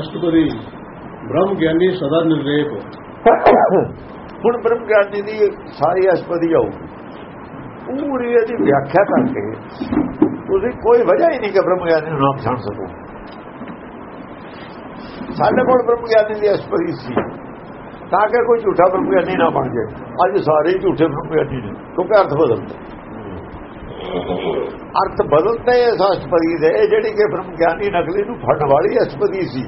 ਅਸ਼ਟਪਦੀ। ਬ੍ਰਹਮ ਗਿਆਨੀ ਸਦਾ ਨਿਰਲੇਪ ਹੁਣ ਬ੍ਰਹਮ ਗਿਆਨੀ ਦੀ ਸਾਰੀ ਅਸ਼ਟਪਦੀ ਆਊਗੀ। ਪੂਰੀ ਇਹਦੀ ਵਿਆਖਿਆ ਕਰਕੇ ਤੁਸੀਂ ਕੋਈ ਵਜ੍ਹਾ ਹੀ ਨਹੀਂ ਕਿ ਬ੍ਰਹਮ ਗਿਆਨੀ ਨੂੰ ਨਾ ਪਛਾਣ ਸਕੋ। ਸਾਡੇ ਕੋਲ ਬ੍ਰਹਮ ਗਿਆਨੀ ਦੀ ਅਸਪਦੀ ਸੀ, ਤਾਂ ਕਿ ਕੋਈ ਝੂਠਾ ਬ੍ਰਹਮ ਗਿਆਨੀ ਨਾ ਬਣ ਜਾਏ। ਅੱਜ ਸਾਰੇ ਝੂਠੇ ਬ੍ਰਹਮ ਗਿਆਨੀ ਨੇ, ਕਿਉਂਕਿ ਅਰਥ ਬਦਲਦਾ। ਅਰਥ ਬਦਲਦੇ ਇਸ ਅਸਪਦੀ ਦੇ ਜਿਹੜੀ ਕਿ ਬ੍ਰਹਮ ਗਿਆਨੀ ਨਕਲੀ ਨੂੰ ਫੜਨ ਵਾਲੀ ਅਸਪਦੀ ਸੀ।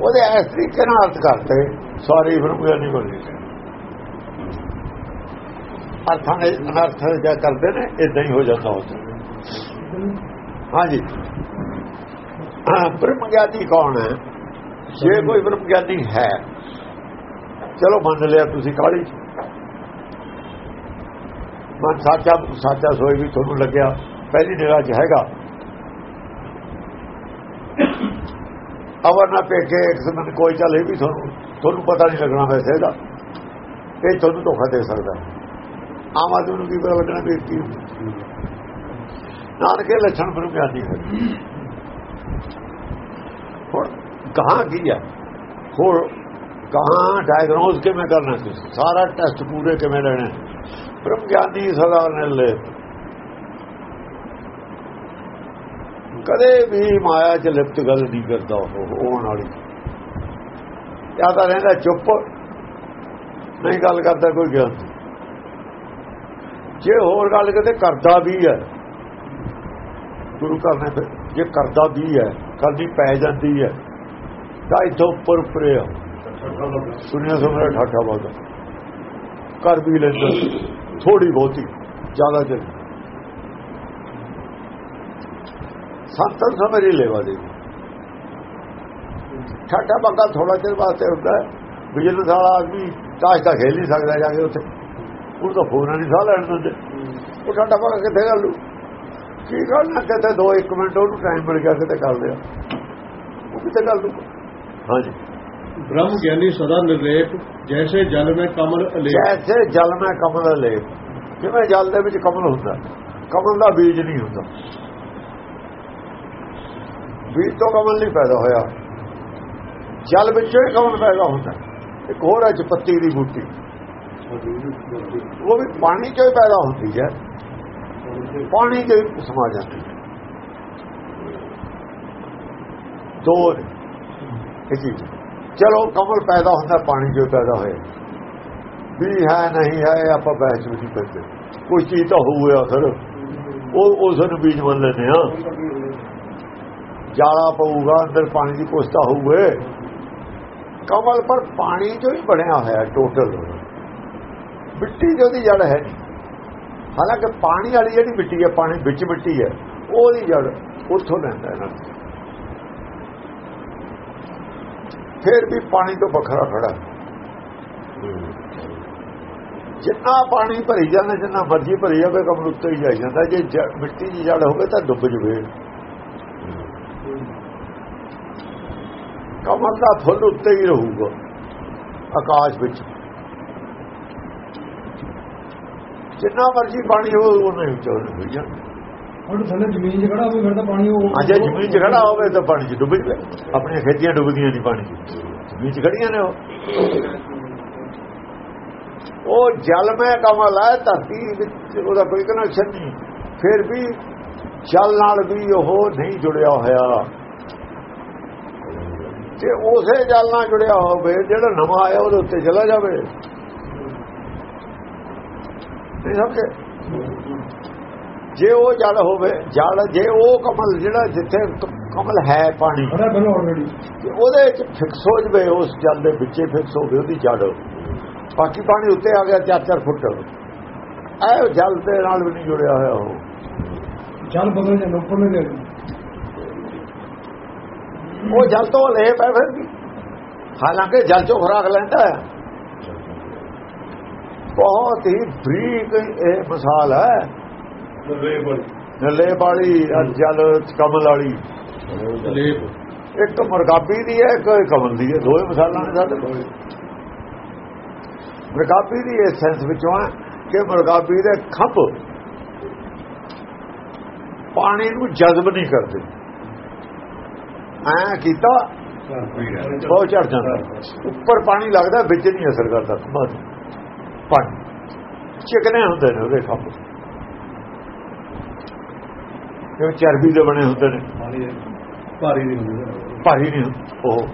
ਉਹਦੇ ਇਸ ਤਰੀਕੇ ਨਾਲ ਅਰਥ ਕਰਤੇ। ਸਾਰੇ ਬ੍ਰਹਮ ਗਿਆਨੀ ਬਣ ਗਏ ਅਰਥਾਂ ਦੇ ਅਨਰਥ ਜਿਆ ਕਰਦੇ ਨੇ ਇਦਾਂ ਹੀ ਹੋ ਜਾਂਦਾ ਹੁੰਦਾ। ਹਾਂਜੀ। ਬ੍ਰਹਮ ਗਿਆਨੀ ਕੌਣ ਹੈ? ਜੇ ਕੋਈ ਬ੍ਰਹਮ ਗਿਆਨੀ ਹੈ ਚਲੋ ਮੰਨ ਲਿਆ ਤੁਸੀਂ ਕਾਲੀ ਮਨ ਸਾਚਾ ਸਾਚਾ ਸੋਈ ਵੀ ਤੁਹਾਨੂੰ ਲੱਗਿਆ ਪਹਿਲੀ ਨਿਗਾਹ 'ਚ ਹੈਗਾ। ਅਵਰ ਨਾ ਪੇਕੇ ਇੱਕ ਸਮਨ ਕੋਈ ਚੱਲੇ ਵੀ ਤੁਹਾਨੂੰ ਤੁਹਾਨੂੰ ਪਤਾ ਨਹੀਂ ਲੱਗਣਾ ਵੈਸੇ ਇਹਦਾ। ਇਹ ਤੁਹਾਨੂੰ ਧੋਖਾ ਦੇ ਸਕਦਾ। ਆਮ ਆਦਮੀ ਨੂੰ ਕੀ ਪਤਾ ਲੱਗਣਾ ਵੀ ਕੀ ਨਾਨਕੇ ਲੱਛਣ ਬ੍ਰਹਮ ਗਿਆਨੀ ਹੈ ਹੁਣ ਕਹਾਂ ਕੀ ਹੈ ਹੋਰ ਕਹਾਂ ਡਾਇਗਨੋਸ ਕਿਵੇਂ ਕਰਨਾ ਤੁਸੀਂ ਸਾਰਾ ਟੈਸਟ ਪੂਰੇ ਕਿਵੇਂ ਲੈਣਾ? ਬ੍ਰਹਮ ਗਿਆਨੀ ਸਦਾ ਲੈ। ਕਦੇ ਵੀ ਮਾਇਆ ਚ ਲਿਪਤ ਗੱਲ ਨਹੀਂ ਕਰਦਾ ਉਹ ਹੋਣ ਵਾਲੀ ਜਾਂ ਤਾਂ ਰਹਿੰਦਾ ਚੁੱਪ, ਨਹੀਂ ਗੱਲ ਕਰਦਾ ਕੋਈ ਗਿਆਨ ਜੇ ਹੋਰ ਗੱਲ ਕਿਤੇ ਕਰਦਾ ਵੀ ਹੈ, ਗੁਰੂ ਘਰ ਤੇ ਜੇ ਕਰਦਾ ਵੀ ਹੈ ਕਰਦੀ ਪੈ ਜਾਂਦੀ ਹੈ, ਤਾਂ ਇਥੋਂ ਉੱਪਰ ਉੱਪਰੇ ਆ। ਸੁਣਿਆ ਸੁਣਿਆ ਠਾਠਾ ਬਾਦਾ ਕਰ ਵੀ ਲੈਂਦਾ ਥੋੜੀ ਬਹੁਤੀ, ਜ਼ਿਆਦਾ ਚਿਰ ਸੰਤਨ ਸਮਝੀ ਲੈਵਾ ਦੇ ਠਾਠਾ ਬੱਗਾ ਥੋੜਾ ਚਿਰ ਵਾਸਤੇ ਹੁੰਦਾ ਬਿਜਨਸ ਵਾਲਾ ਆਦਮੀ ਤਾਸ਼ ਤਾਂ ਖੇਲ ਨਹੀਂ ਸਕਦਾ ਜਾ ਕੇ ਉੱਥੇ। ਉਹ ਤਾਂ ਫੋਨਾਂ ਨਹੀਂ ਸਾਹ ਲੈਣ ਦਿੰਦੇ। ਉਹ ਠਾਠਾ ਬੱਗਾ ਕਿੱਥੇ ਗੱਲ ਲੂ? ਕੀ ਕਰਨਾ ਕਿਤੇ 2-1 ਮਿੰਟ ਉਹਨੂੰ ਟਾਈਮ ਮਿਲ ਗਿਆ ਕਿਤੇ ਕਰ ਲਿਆ। ਉਹ ਕਿਤੇ ਗੱਲ ਲੂ? ਹਾਂਜੀ। ਬ੍ਰਹਮ ਗਿਆਨੀ ਸਦਾ ਨਿਰਲੇਪ ਜੈਸੇ ਜਲ ਮੈਂ ਕਮਲ ਅਲੇਪ। ਜੈਸੇ ਜਲ ਮੈਂ ਕਮਲ ਅਲੇਪ। ਜਿਵੇਂ ਜਲ ਦੇ ਵਿੱਚ ਕਮਲ ਹੁੰਦਾ ਕਮਲ ਦਾ ਬੀਜ ਨਹੀਂ ਹੁੰਦਾ। ਬੀਜ ਤੋਂ ਕਮਲ ਨਹੀਂ ਪੈਦਾ ਹੋਇਆ। ਜਲ ਵਿੱਚੋਂ ਹੀ ਕਮਲ ਪੈਦਾ ਹੁੰਦਾ। ਇੱਕ ਹੋਰ ਹੈ ਚਪੱਤੀ ਦੀ ਬੂਟੀ। ਉਹ ਵੀ ਪਾਣੀ ਚੋਂ ਹੀ ਪੈਦਾ ਹੁੰਦੀ ਹੈ। ਪਾਣੀ ਦੇ ਵਿੱਚ ਸਮਾ ਜਾਂਦੀ ਹੈ। ਦੋ ਨੇ। ਚਲੋ, ਕਮਲ ਪੈਦਾ ਹੁੰਦਾ, ਪਾਣੀ ਚੋਂ ਪੈਦਾ ਹੋਇਆ। ਵੀ ਹੈ, ਨਹੀਂ ਹੈ ਇਹ ਆਪਾਂ ਬਹਿਸ ਵਿੱਚ ਨਹੀਂ ਕਰਦੇ। ਕੋਈ ਚੀਜ਼ ਤਾਂ ਹੋਊਗਾ ਫਿਰ। ਉਹ ਉਸ ਨੂੰ ਬੀਜ ਮੰਨ ਲੈਂਦੇ ਆ। ਜਾਲਾ ਪਊਗਾ, ਅੰਦਰ ਪਾਣੀ ਦੀ ਕੋਸਤਾ ਹੋਊਗੇ ਕਮਲ ਪਰ ਪਾਣੀ ਚੋਂ ਹੀ ਬਣਿਆ ਹੋਇਆ ਟੋਟਲ ਮਿੱਟੀ ਜੋ ਦੀ ਜੜ ਹੈ ਹਾਲਾਂਕਿ ਪਾਣੀ ਵਾਲੀ ਜਿਹੜੀ ਮਿੱਟੀ ਹੈ, ਪਾਣੀ ਵਿੱਚ ਮਿੱਟੀ ਹੈ ਉਹਦੀ ਜੜ ਉੱਥੋਂ ਲੈਂਦਾ ਇਹਨਾਂ ਫਿਰ ਵੀ ਪਾਣੀ ਤੋਂ ਵੱਖਰਾ ਖੜਾ। ਜਿੰਨਾ ਪਾਣੀ ਭਰੀ ਜਾਂਦਾ, ਜਿੰਨਾ ਮਰਜ਼ੀ ਭਰੀ ਜਾਵੇ, ਕਮਲ ਉੱਤੇ ਹੀ ਜਾਈ ਜਾਂਦਾ। ਜੇ ਮਿੱਟੀ ਦੀ ਜੜ ਹੋਵੇ ਤਾਂ ਡੁੱਬ ਜਵੇ। ਕਮਲ ਦਾ ਫੁੱਲ ਉੱਤੇ ਹੀ ਰਹੂਗਾ ਆਕਾਸ਼ ਵਿੱਚ। ਜਿੰਨਾ ਮਰਜ਼ੀ ਪਾਣੀ ਹੋਵੇ ਉਹ ਨਹੀਂ ਉੱਚਾ ਹੋ ਜਾਂਦਾ ਹੁਣ ਥੱਲੇ ਜ਼ਮੀਨ 'ਚ ਖੜਾ ਹੋਵੇ ਫਿਰ ਤਾਂ ਪਾਣੀ ਉਹ ਅਜੇ ਜ਼ਮੀਨ 'ਚ ਖੜਾ ਹੋਵੇ ਤਾਂ ਪਾਣੀ 'ਚ ਡੁੱਬ ਜਵੇ ਆਪਣੀਆਂ ਖੇਤੀਆਂ ਡੁੱਬਦੀਆਂ ਨਹੀਂ ਪਾਣੀ 'ਚ। ਜ਼ਮੀਨ 'ਚ ਖੜੀਆਂ ਨੇ ਉਹ। ਉਹ ਜਲ ਮੈਂ ਕਮਲ ਹੈ ਧਰਤੀ ਵਿੱਚ ਉਹਦਾ ਕੋਈ ਕਨੈਕਸ਼ਨ ਨਹੀਂ। ਫਿਰ ਵੀ ਜਲ ਨਾਲ ਵੀ ਉਹ ਨਹੀਂ ਜੁੜਿਆ ਹੋਇਆ। ਤੇ ਉਸੇ ਜਲ ਨਾਲ ਜੁੜਿਆ ਹੋਵੇ ਜਿਹੜਾ ਨਵਾਂ ਆਇਆ ਉਹਦੇ ਉੱਤੇ ਚਲਾ ਜਾਵੇ। ਨਹੀਂ ਸਮਝੇ ਜੇ ਉਹ ਜਲ ਹੋਵੇ ਜਲ ਜੇ ਉਹ ਕਮਲ ਜਿਹੜਾ ਜਿੱਥੇ ਕਮਲ ਹੈ ਪਾਣੀ ਉਹਦੇ ਵਿੱਚ ਫਿਕਸ ਹੋ ਜਵੇ ਉਸ ਜਲ ਦੇ ਵਿੱਚੇ ਫਿਕਸ ਹੋਵੇ ਉਹਦੀ ਜੜ ਬਾਕੀ ਪਾਣੀ ਉੱਤੇ ਆ ਗਿਆ 4-4 ਫੁੱਟ। ਇਹ ਜਲ ਦੇ ਨਾਲ ਵੀ ਨਹੀਂ ਜੁੜਿਆ ਹੋਇਆ ਉਹ। ਜਲ ਬਦਲ ਜਾਂਦਾ ਉੱਪਰ ਨੂੰ ਉਹ ਜਲ ਤੋਂ ਲੇਪ ਹੈ ਫਿਰ ਵੀ। ਹਾਲਾਂਕਿ ਜਲ ਚੋਂ ਖੁਰਾਕ ਲੈਂਦਾ ਹੈ। ਬਹੁਤ ਹੀ ਬਰੀਕ ਇਹ ਮਿਸਾਲ ਹੈ। ਨਲੇ ਵਾਲੀ ਜਲ ਕਮਲ ਵਾਲੀ। ਅਲੇਪ ਇੱਕ ਮਰਗਾਬੀ ਦੀ ਹੈ, ਇੱਕ ਕਮਲ ਦੀ ਹੈ। ਦੋਵੇਂ ਮਿਸਾਲਾਂ ਨੇ ਸਾਡੇ ਕੋਲ। ਮਰਗਾਬੀ ਦੀ ਇਸ ਸੈਂਸ ਵਿੱਚੋਂ ਹੈ ਕਿ ਮਰਗਾਬੀ ਦੇ ਖੰਭ ਪਾਣੀ ਨੂੰ ਜਜ਼ਬ ਨਹੀਂ ਕਰਦੇ। ਐ ਕੀਤਾ ਬਹੁਤ ਚੜ ਜਾਂਦਾ। ਉੱਪਰ ਪਾਣੀ ਲੱਗਦਾ ਵਿੱਚ ਨਹੀਂ ਅਸਰ ਕਰਦਾ ਬਸ। ਪਾਣੀ। ਚਿਕਨੇ ਹੁੰਦੇ ਨੇ ਉਹਦੇ ਖੰਭ। ਜਿਵੇਂ ਚਰਬੀ ਦੇ ਬਣੇ ਹੁੰਦੇ ਨੇ। ਭਾਰੀ ਨਹੀਂ ਹੁੰਦੀ। ਭਾਰੀ ਨਹੀਂ ਉਹ।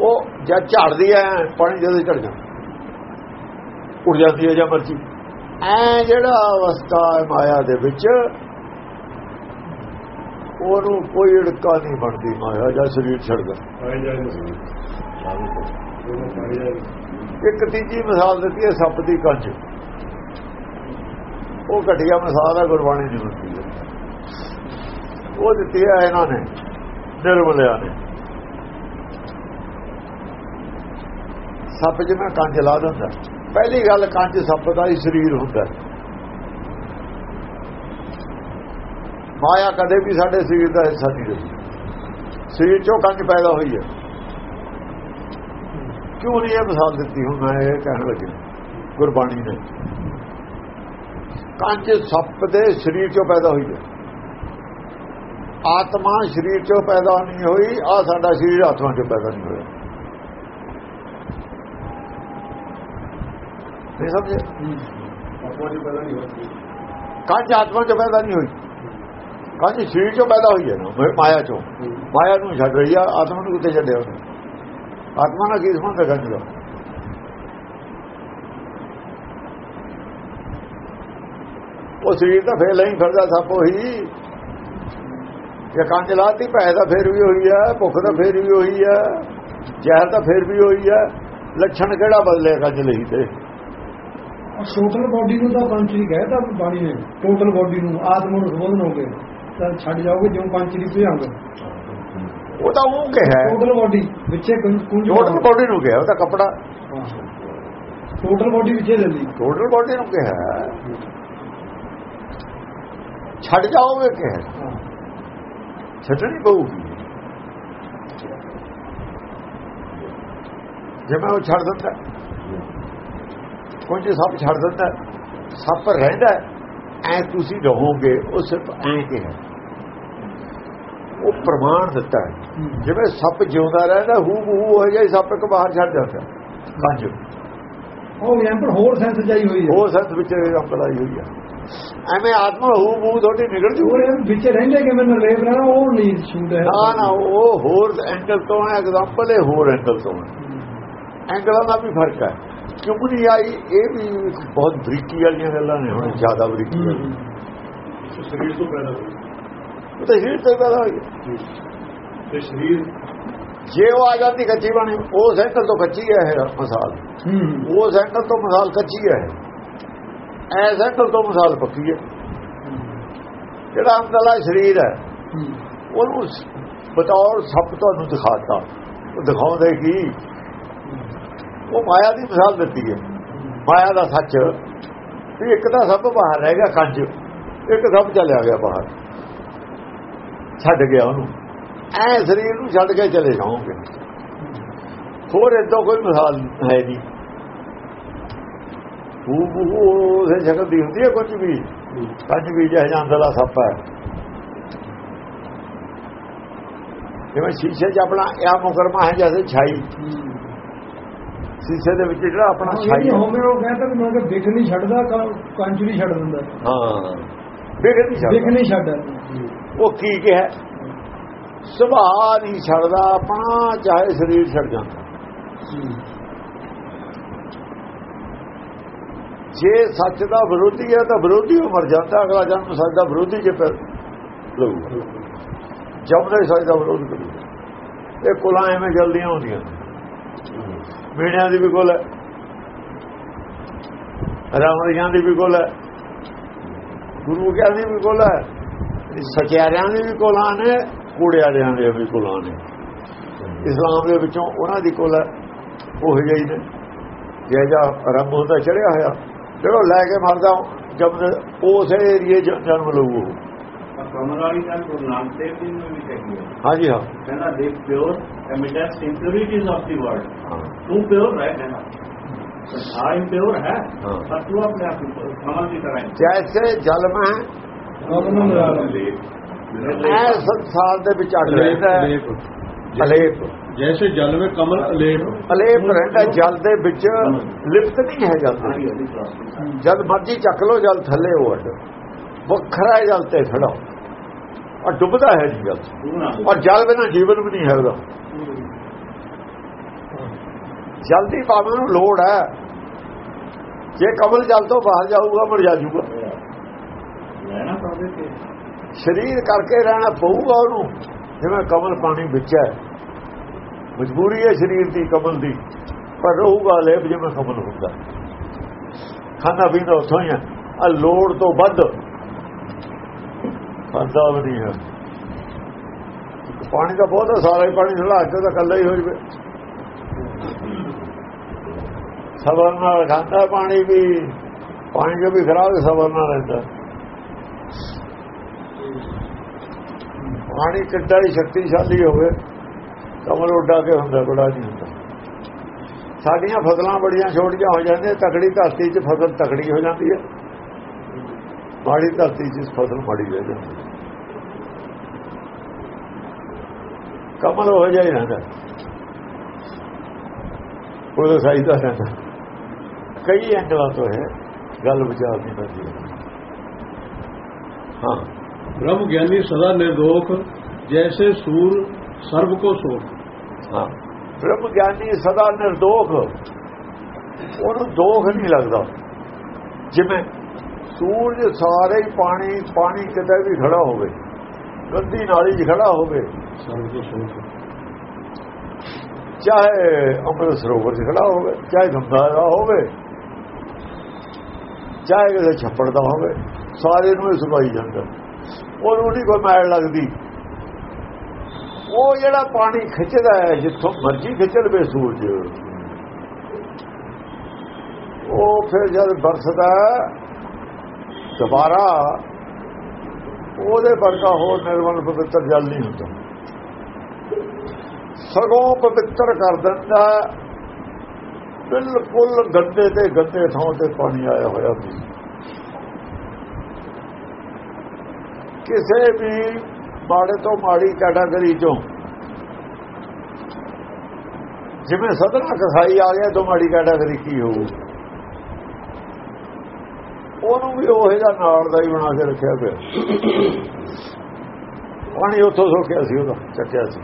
ਉਹ ਜਦ ਝੜਦੀ ਐ ਪਾਣੀ ਜਦੋਂ ਝੜ ਜਾਂਦਾ। ਉੱਡ ਜਾਂਦੀ ਹੈ ਜਾਂ ਮਰਜ਼ੀ। ਐ ਜਿਹੜਾ ਅਵਸਥਾ ਹੈ ਮਾਇਆ ਦੇ ਵਿੱਚ ਉਹਨੂੰ ਕੋਈ ੜਕਾ ਨਹੀਂ ਬਣਦੀ ਮਾਇਆ ਜਾਂ ਸਰੀਰ ਛੱਡਦਾ ਇੱਕ ਤੀਜੀ ਮਿਸਾਲ ਦਿੱਤੀ ਹੈ ਸੱਪ ਦੀ ਕੰਜ। ਉਹ ਘਟਿਆ ਮਿਸਾਲ ਹੈ ਗੁਰਬਾਣੀ ਦੀ ਦਿੱਤੀ ਹੈ। ਉਹ ਦਿੱਤੀ ਹੈ ਇਹਨਾਂ ਨੇ ਨਿਰਮਲਿਆ ਨੇ। ਸੱਪ ਜਿਵੇਂ ਕੰਜ ਲਾ ਦਿੰਦਾ। ਪਹਿਲੀ ਗੱਲ ਕੰਜ ਸੱਪ ਦਾ ਹੀ ਸਰੀਰ ਹੁੰਦਾ। ਮਾਇਆ ਕਦੇ ਵੀ ਸਾਡੇ ਸਰੀਰ ਦਾ ਹਿੱਸਾ ਨਹੀਂ ਰਹੀ। ਸਰੀਰ ਚੋਂ ਕੰਜ ਪੈਦਾ ਹੋਈ ਹੈ। ਕਿਉਂ ਨਹੀਂ ਇਹ ਮਿਸਾਲ ਦਿੱਤੀ? ਹੁਣ ਮੈਂ ਇਹ ਕਹਿਣ ਲੱਗੇ ਗੁਰਬਾਣੀ ਨੇ। ਕੰਜ ਸੱਪ ਦੇ ਸਰੀਰ ਚੋਂ ਪੈਦਾ ਹੋਈ ਹੈ। ਆਤਮਾ ਸਰੀਰ ਚੋਂ ਪੈਦਾ ਨਹੀਂ ਹੋਈ ਆ ਸਾਡਾ ਸਰੀਰ ਆਤਮਾ ਚੋਂ ਪੈਦਾ ਨਹੀਂ ਹੋਇਆ। ਨਹੀਂ ਸਮਝੇ ਕੰਜ ਆਤਮਾ ਚੋਂ ਪੈਦਾ ਨਹੀਂ ਹੋਈ। ਕੰਜ ਸਰੀਰ ਚੋਂ ਪੈਦਾ ਹੋਈ ਹੈ ਨਾ ਮਾਇਆ ਚੋਂ। ਮਾਇਆ ਨੂੰ ਛੱਡ ਰਹੀ ਆ ਆਤਮਾ ਨੂੰ ਕਿੱਥੇ ਛੱਡਿਆ ਉਹਨੇ? ਆਤਮਾ ਨਾਲ ਕੀ ਸੰਬੰਧ ਹੈ ਕੰਜ ਦਾ? ਉਹ ਸਰੀਰ ਤਾਂ ਫੇਰ ਨਹੀਂ ਫਿਰਦਾ ਸੱਪ ਉਹੀ। ਜੇ ਕੰਜ ਲਾਤੀ ਭੈ ਤਾਂ ਫੇਰ ਵੀ ਹੋਈ ਹੈ ਭੁੱਖ ਤਾਂ ਫੇਰ ਵੀ ਹੋਈ ਹੈ ਜ਼ਹਿਰ ਤਾਂ ਫੇਰ ਵੀ ਹੋਈ ਹੈ। ਲੱਛਣ ਕਿਹੜਾ ਬਦਲੇ ਕੰਜ ਲਈ ਤੇ? ਟੋਟਲ ਬਾਡੀ ਨੂੰ ਤਾਂ ਪੰਚਰੀ ਕਹਿਤਾ ਬਾਣੀ ਨੇ ਟੋਟਲ ਬਾਡੀ ਨੂੰ ਆਤਮਾ ਨੂੰ ਸੰਬੋਧਨ ਹੋ ਗਏ। ਤਾਂ ਛੱਡ ਜਾਓਗੇ ਜਿਉਂ ਪੰਚਰੀ ਭੁਜੰਗ ਉਹ ਤਾਂ ਉਹ ਕਿਹਾ ਟੋਟਲ ਬਾਡੀ ਵਿੱਚੇ ਕੁੰਜ ਕੁੰਜ ਟੋਟਲ ਬਾਡੀ ਨੂੰ ਕਿਹਾ ਉਹ ਤਾਂ ਕੱਪੜਾ। ਟੋਟਲ ਬਾਡੀ ਵਿੱਚੇ ਲੈ ਲਈ। ਟੋਟਲ ਬਾਡੀ ਨੂੰ ਕਿਹਾ ਛੱਡ ਜਾਓਗੇ ਕਿਹਾ। ਛੱਡਣੀ ਪਊਗੀ। ਜਿਵੇਂ ਉਹ ਛੱਡ ਦਿੰਦਾ ਕੋਈ ਸੱਪ ਛੱਡ ਦਿੰਦਾ ਸੱਪ ਰਹਿੰਦਾ ਐ ਤੁਸੀਂ ਰਹੋਗੇ ਉਹ ਸਿਰਫ ਐ ਕਿਹਾ ਉਹ ਪ੍ਰਮਾਣ ਦਿੱਤਾ ਹੈ। ਹੂੰ। ਜਿਵੇਂ ਸੱਪ ਜਿਉਂਦਾ ਰਹਿੰਦਾ ਹੂ ਹੂ ਹੋ ਜਾਈ ਸੱਪ ਇੱਕ ਬਾਹਰ ਛੱਡ ਜਾਂਦਾ। ਕੰਜ ਉਹ ਐਗਜ਼ਾਮਪਲ ਹੋਰ ਸੈਂਸ ਜਾਈ ਹੋਈ ਹੈ। ਉਹ ਸੰਤ ਵਿੱਚ ਅਪਲਾਈ ਹੋਈ ਹੈ। ਐਵੇਂ ਆਤਮਾ ਹੂ ਹੂ ਤੁਹਾਡੀ ਨਿਕਲ ਜੂ। ਵਿੱਚ ਰਹਿੰਦੇ ਕਿ ਮੈਨੂੰ ਰੇਪ ਲੈਣਾ ਉਹ ਨਹੀਂ ਹੈ ਨਾ ਨਾ ਉਹ ਹੋਰ ਐਂਗਲ ਤੋਂ ਹੈ। ਐਗਜ਼ਾਮਪਲ ਹੈ ਹੋਰ ਐਂਗਲ ਤੋਂ ਹੈ। ਐਂਗਲਾਂ ਦਾ ਵੀ ਫ਼ਰਕ ਹੈ। ਕਿਉਂ ਨਹੀਂ ਆਈ ਇਹ ਵੀ ਬਹੁਤ ਬਰੀਕੀ ਵਾਲੀਆਂ ਗੱਲਾਂ ਨੇ ਹੁਣ ਜ਼ਿਆਦਾ ਬਰੀਕੀ ਸਰੀਰ ਤੋਂ ਪੈਦਾ ਹੋਈ। ਉਹ ਤਾਂ ਸਰੀਰ ਤੋਂ ਪੈਦਾ ਹੋਈ। ਤੇ ਸਰੀਰ। ਜੇ ਉਹ ਆ ਜਾਂਦੀ ਕੱਚੀ ਬਣੀ ਉਹ ਸੈਂਕਲ ਤੋਂ ਕੱਚੀ ਹੈ ਇਹ ਮਸਾਲ। ਉਹ ਸੈਂਕਲ ਤੋਂ ਮਸਾਲ ਕੱਚੀ ਹੈ ਐ ਸੈਂਕਲ ਤੋਂ ਮਸਾਲ ਪੱਕੀ ਹੈ। ਜਿਹੜਾ ਅੰਦਰਲਾ ਸਰੀਰ ਹੈ ਉਹਨੂੰ ਬਤੌਰ ਸਭ ਤੁਹਾਨੂੰ ਦਿਖਾਤਾ। ਉਹ ਦਿਖਾਉਂਦੇ ਕੀ? ਉਹ ਮਾਇਆ ਦੀ ਮਿਸਾਲ ਦਿੱਤੀ ਹੈ। ਮਾਇਆ ਦਾ ਸੱਚ। ਵੀ ਇੱਕ ਤਾਂ ਸਭ ਬਾਹਰ ਰਹਿ ਗਿਆ ਕੰਜ ਇੱਕ ਸਭ ਚਲਿਆ ਗਿਆ ਬਾਹਰ। ਛੱਡ ਗਿਆ ਉਹਨੂੰ। ਐ ਸਰੀਰ ਨੂੰ ਛੱਡ ਕੇ ਚਲੇ ਜਾਓਗੇ। ਹੋਰ ਇਦੋਂ ਕੋਈ ਮਿਸਾਲ ਹੈ ਨਹੀਂ। ਉਹ ਉਹ ਸੇ ਜਗਤ ਦੀ ਹੁੰਦੀ ਹੈ ਕੁਝ ਵੀ। ਕੰਜ ਵੀ ਜਹ ਜਾਂਦਲਾ ਸੱਪ ਹੈ। ਜਿਵੇਂ ਸ਼ੀਸ਼ੇ 'ਚ ਆਪਣਾ ਇਹ ਮੁਕਰਮਾ ਹੈ ਜੈਸੇ ਛਾਈ। ਸ਼ੀਸ਼ੇ ਦੇ ਵਿੱਚ ਜਿਹੜਾ ਆਪਣਾ ਛਾਈ ਜਿਹੜੀ ਹੈ। ਹੋਮੇ ਉਹ ਕਹਿੰਦਾ ਕਿ ਮੈਂ ਕਿ ਵਿਖ ਨਹੀਂ ਛੱਡਦਾ ਕੰਚ ਨਹੀਂ ਛੱਡ ਦਿੰਦਾ। ਹਾਂ। ਬਿਗੜ ਨਹੀਂ ਵਿਖ ਛੱਡਦਾ। ਨਹੀਂ ਛੱਡ ਉਹ ਕੀ ਕਿਹਾ? ਸੁਭਾਅ ਨਹੀਂ ਛੱਡਦਾ ਆਪਣਾ, ਚਾਹੇ ਸਰੀਰ ਛੱਡ ਜਾਂਦਾ। ਜੇ ਸੱਚ ਦਾ ਵਿਰੋਧੀ ਹੈ, ਤਾਂ ਵਿਰੋਧੀ ਹੋ ਮਰ ਜਾਂਦਾ। ਅਗਲਾ ਜਨਮ ਸੱਚ ਦਾ ਵਿਰੋਧੀ ਜੇ ਪਰ ਲਊਗਾ। ਜਮਨੇ ਸੱਚ ਦਾ ਵਿਰੋਧ ਕਰੂਗਾ ਇਹ ਕੁਲਾਂ ਐਵੇਂ ਜਲਦੀਆਂ ਹੁੰਦੀਆਂ। ਮੀਣਿਆਂ ਦੀ ਵੀ ਕੋਲ ਹੈ। ਰਾਮਰੀਆਂ ਦੀ ਵੀ ਕੋਲ ਹੈ। ਗੁਰੂ ਗਿਆਨ ਦੀ ਵੀ ਕੋਲ ਹੈ। ਸਚਿਆਰਿਆਂ ਦੀ ਵੀ ਕੋਲਾਂ ਨੇ ਕੂੜਿਆਰਿਆਂ ਦੇ ਵੀ ਕੋਲਾਂ ਨੇ ਇਸਲਾਮ ਦੇ ਵਿੱਚੋਂ ਉਹਨਾਂ ਦੀ ਕੋਲ ਹੈ ਉਹ ਜਿਹੀ ਨੇ। ਜੇ ਜਾ ਰੱਬ ਹੁੰਦਾ ਚੜਿਆ ਹੋਇਆ। ਜਿਹੜਾ ਲੈ ਕੇ ਮਰਦਾ ਜਦ ਉਸ ਏਰੀਏ ਜਨਮ ਲਊ ਉਹ। ਕਮਰਾਲੀ ਦਾ ਗੁਰੂ ਨਾਨਕ ਦੇਵ ਜੀ ਨੂੰ ਵੀ ਕਹੀ ਹੈ। ਹਾਂਜੀ ਹਾਂ। ਕਹਿੰਦਾ the pure emittance impurities of the world ਹਾਂ। ਤੂੰ ਪਿਓਰ ਰਹਿ ਕਹਿੰਦਾ। ਹਾਂ ਇੰਪਿਓਰ ਹੈ ਹਾਂ। ਪਰ ਤੂੰ ਆਪਣੇ ਆਪ ਨੂੰ ਕਮਲ ਦੀ ਤਰ੍ਹਾਂ ਜੈਸੇ ਜਲ ਮੈਂ ਇਹ ਸੰਸਾਰ ਦੇ ਵਿੱਚ ਅੜਲੇਪ ਹੈ। ਅਲੇਪ। ਜੈਸੇ ਜਲ ਵਿੱਚ ਕਮਲ ਅਲੇਪ। ਅਲੇਪ ਰਹਿੰਦਾ ਜਲ ਦੇ ਵਿੱਚ ਲਿਪਤ ਨਹੀਂ ਹੈ ਜਲ ਜਦ ਮਰਜ਼ੀ ਚੱਕ ਲੋ ਜਲ ਥੱਲੇ ਉਹ ਅਟ ਵੱਖਰਾ ਜਲ ਤੇ ਖੜਾ। ਔਰ ਡੁੱਬਦਾ ਹੈ ਜੀ ਜਲ। ਔਰ ਜਲ ਬਿਨਾਂ ਜੀਵਨ ਵੀ ਨਹੀਂ ਹੈ ਉਹਦਾ ਜਲਦੀ ਪਾਵਨ ਨੂੰ ਲੋੜ ਹੈ। ਜੇ ਕਮਲ ਜਲ ਤੋਂ ਬਾਹਰ ਜਾਊਗਾ ਮਰ ਜਾਊਗਾ ਸਰੀਰ ਕਰਕੇ ਰਹਿਣਾ ਪਊਗਾ ਉਹਨੂੰ। ਜਿਵੇਂ ਕਮਲ ਪਾਣੀ ਵਿੱਚ ਹੈ। ਮਜਬੂਰੀ ਹੈ ਸਰੀਰ ਦੀ, ਕਮਲ ਦੀ। ਪਰ ਰਹੂਗਾ ਲੇਪ ਜਿਵੇਂ ਕਮਲ ਹੁੰਦਾ। ਖਾਣਾ ਪੀਣਾ ਉੱਥੋਂ ਹੀ ਹੈ। ਆ ਲੋੜ ਤੋਂ ਵੱਧ ਖਾਂਦਾ ਵੀ ਨਹੀਂ ਹੈ। ਪਾਣੀ ਦਾ ਬਹੁਤ ਸਾਰਾ ਹੀ ਪਾਣੀ ਥੋੜਾ ਅੱਜ ਤਾਂ ਕੱਲਾ ਹੀ ਹੋ ਜਵੇ। ਸਬਰ ਨਾਲ ਖਾਂਦਾ ਪਾਣੀ ਵੀ। ਪਾਣੀ ਜੋ ਵੀ ਖਰਾਬ ਸਬਰ ਨਾਲ ਰਹਿੰਦਾ। ਪਾਣੀ ਕਿੱਡਾ ਹੀ ਸ਼ਕਤੀਸ਼ਾਲੀ ਹੋਵੇ, ਕਮਲ ਉੱਡਾ ਕੇ ਹੁੰਦਾ, ਬੜਾ ਨਹੀਂ ਹੁੰਦਾ। ਸਾਡੀਆਂ ਫਸਲਾਂ ਬੜੀਆਂ ਛੋਟੀਆਂ ਹੋ ਜਾਂਦੀਆਂ, ਤਕੜੀ ਧਰਤੀ 'ਚ ਫਸਲ ਤਕੜੀ ਹੋ ਜਾਂਦੀ ਹੈ। ਮਾੜੀ ਧਰਤੀ 'ਚ ਫਸਲ ਮਾੜੀ ਰਹਿ ਜਾਂਦੀ ਹੈ। ਕਮਲ ਹੋ ਜਾਈ ਰਹਿੰਦਾ ਉਹਦਾ ਸਾਈਦਾ ਰਹਿੰਦਾ ਕਈ ਐਂਗਲਾਂ ਤੋਂ ਹੈ ਗੱਲ ਵਿਚਾਰ ਨਹੀਂ ਪੈਂਦੀ ਹਾਂ। ब्रह्म ज्ञानी सदा निर्दोष जैसे सूर सर्व को सोख ਹਾਂ ਬ੍ਰਹਮ ਗਿਆਨੀ ਸਦਾ ਨਿਰਦੋਖ ਉਹਨੂੰ ਦੋਖ ਨਹੀਂ ਲੱਗਦਾ ਜਿਵੇਂ ਸੂਰਜ ਸਾਰੇ ਹੀ ਪਾਣੀ ਪਾਣੀ ਕਿਤੇ ਵੀ ਖੜਾ ਹੋਵੇ ਗੰਦੀ ਨਾਲੀ 'ਚ ਖੜਾ ਹੋਵੇ सर्व को सोख ਚਾਹੇ ਅੰਮ੍ਰਿਤ ਸਰੋਵਰ 'ਚ ਖੜਾ ਹੋਵੇ ਚਾਹੇ ਗੰਗਾ ਦਾ ਹੋਵੇ ਚਾਹੇ ਕਿਸੇ ਛੱਪੜ ਦਾ ਹੋਵੇ ਸਾਰੇ ਨੂੰ ਹੀ ਸੁਭਾਈ ਜਾਂਦਾ ਉਹਨੂੰ ਨਹੀਂ ਕੋਈ ਮੈਲ ਲੱਗਦੀ। ਉਹ ਜਿਹੜਾ ਪਾਣੀ ਖਿੱਚਦਾ ਹੈ, ਜਿੱਥੋਂ ਮਰਜ਼ੀ ਖਿੱਚ ਲਵੇ ਸੂਰਜ। ਉਹ ਫਿਰ ਜਦ ਬਰਸਦਾ ਦੁਬਾਰਾ ਉਹਦੇ ਵਰਗਾ ਹੋਰ ਨਿਰਮਲ ਪਵਿੱਤਰ ਜਲ ਨਹੀਂ ਹੁੰਦਾ। ਸਗੋਂ ਪਵਿੱਤਰ ਕਰ ਦਿੰਦਾ ਬਿਲਕੁਲ ਗੰਦੇ ਤੇ ਗੰਦੇ ਥਾਂ ਤੇ ਪਾਣੀ ਆਇਆ ਹੋਇਆ ਸੀ। ਕਿਸੇ ਵੀ ਮਾੜੇ ਤੋਂ ਮਾੜੀ ਕੈਟਾਗਰੀ ਚੋਂ। ਜਿਵੇਂ ਸਦਨਾ ਕਸਾਈ ਆ ਗਿਆ ਤੋਂ ਮਾੜੀ ਕੈਟਾਗਰੀ ਕੀ ਹੋਊ? ਉਹਨੂੰ ਵੀ ਉਹ ਜਿਹਾ ਨਾਲ ਦਾ ਹੀ ਬਣਾ ਕੇ ਰੱਖਿਆ ਪਿਆ। ਪਾਣੀ ਉੱਥੋਂ ਸੋਕਿਆ ਸੀ, ਉਹਦਾ ਚੱਕਿਆ ਸੀ।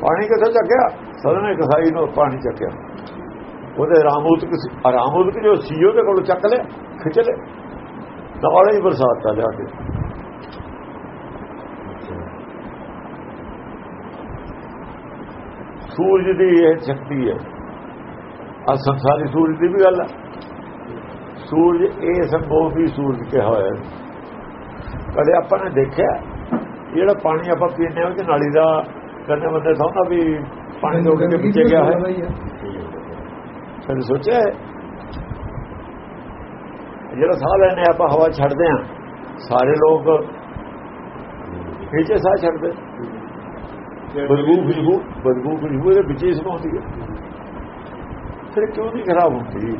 ਪਾਣੀ ਕਿੱਥੋਂ ਚੱਕਿਆ? ਸਦਨੇ ਕਸਾਈ ਨੂੰ ਪਾਣੀ ਚੱਕਿਆ। ਉਹਦੇ ਰਾਮੂਤਕ ਸੀ। ਆਹ ਰਾਮੂਤਕ ਜੋ ਸੀ, ਉਹਦੇ ਕੋਲ ਚੱਕ ਲਿਆ, ਖਿੱਚ ਲਿਆ। ਨਾਲ ਹੀ ਬਰਸਾਤ ਆ ਜਾ ਕੇ। ਸੂਰਜ ਦੀ ਇਹ ਸ਼ਕਤੀ ਹੈ ਆ ਸੰਸਾਰੀ ਸੂਰਜ ਦੀ ਵੀ ਗੱਲ ਹੈ ਸੂਰਜ ਇਹ ਸੰਭੋਗ ਵੀ ਸੂਰਜ ਕਿਹਾ ਹੋਇਆ ਹੈ। ਕਦੇ ਆਪਾਂ ਨੇ ਦੇਖਿਆ ਜਿਹੜਾ ਪਾਣੀ ਆਪਾਂ ਪੀਂਦੇ ਹਾਂ ਉਹ 'ਚ ਨਾਲੀ ਦਾ ਕੰਨੇ ਬੰਦੇ ਸੌਂਦਾ ਵੀ ਪਾਣੀ ਦੇ ਕੇ ਪਿੱਛੇ ਗਿਆ ਹੈ ਕਦੇ ਸੋਚਿਆ? ਜਿਹੜਾ ਸਾਹ ਲੈਣੇ ਆਪਾਂ ਹਵਾ ਛੱਡਦੇ ਆ ਸਾਰੇ ਲੋਕ ਪਿੱਛੇ ਸਾਹ ਛੱਡਦੇ ਬਦਬੂ ਖੁਸ਼ਬੂ ਬਦਬੂ ਖੁਸ਼ਬੂ ਦੇ ਵਿੱਚ ਹੀ ਸਮਾਉਂਦੀ ਹੈ। ਫਿਰ ਕਿਉਂ ਨਹੀਂ ਖਰਾਬ ਹੁੰਦੀ?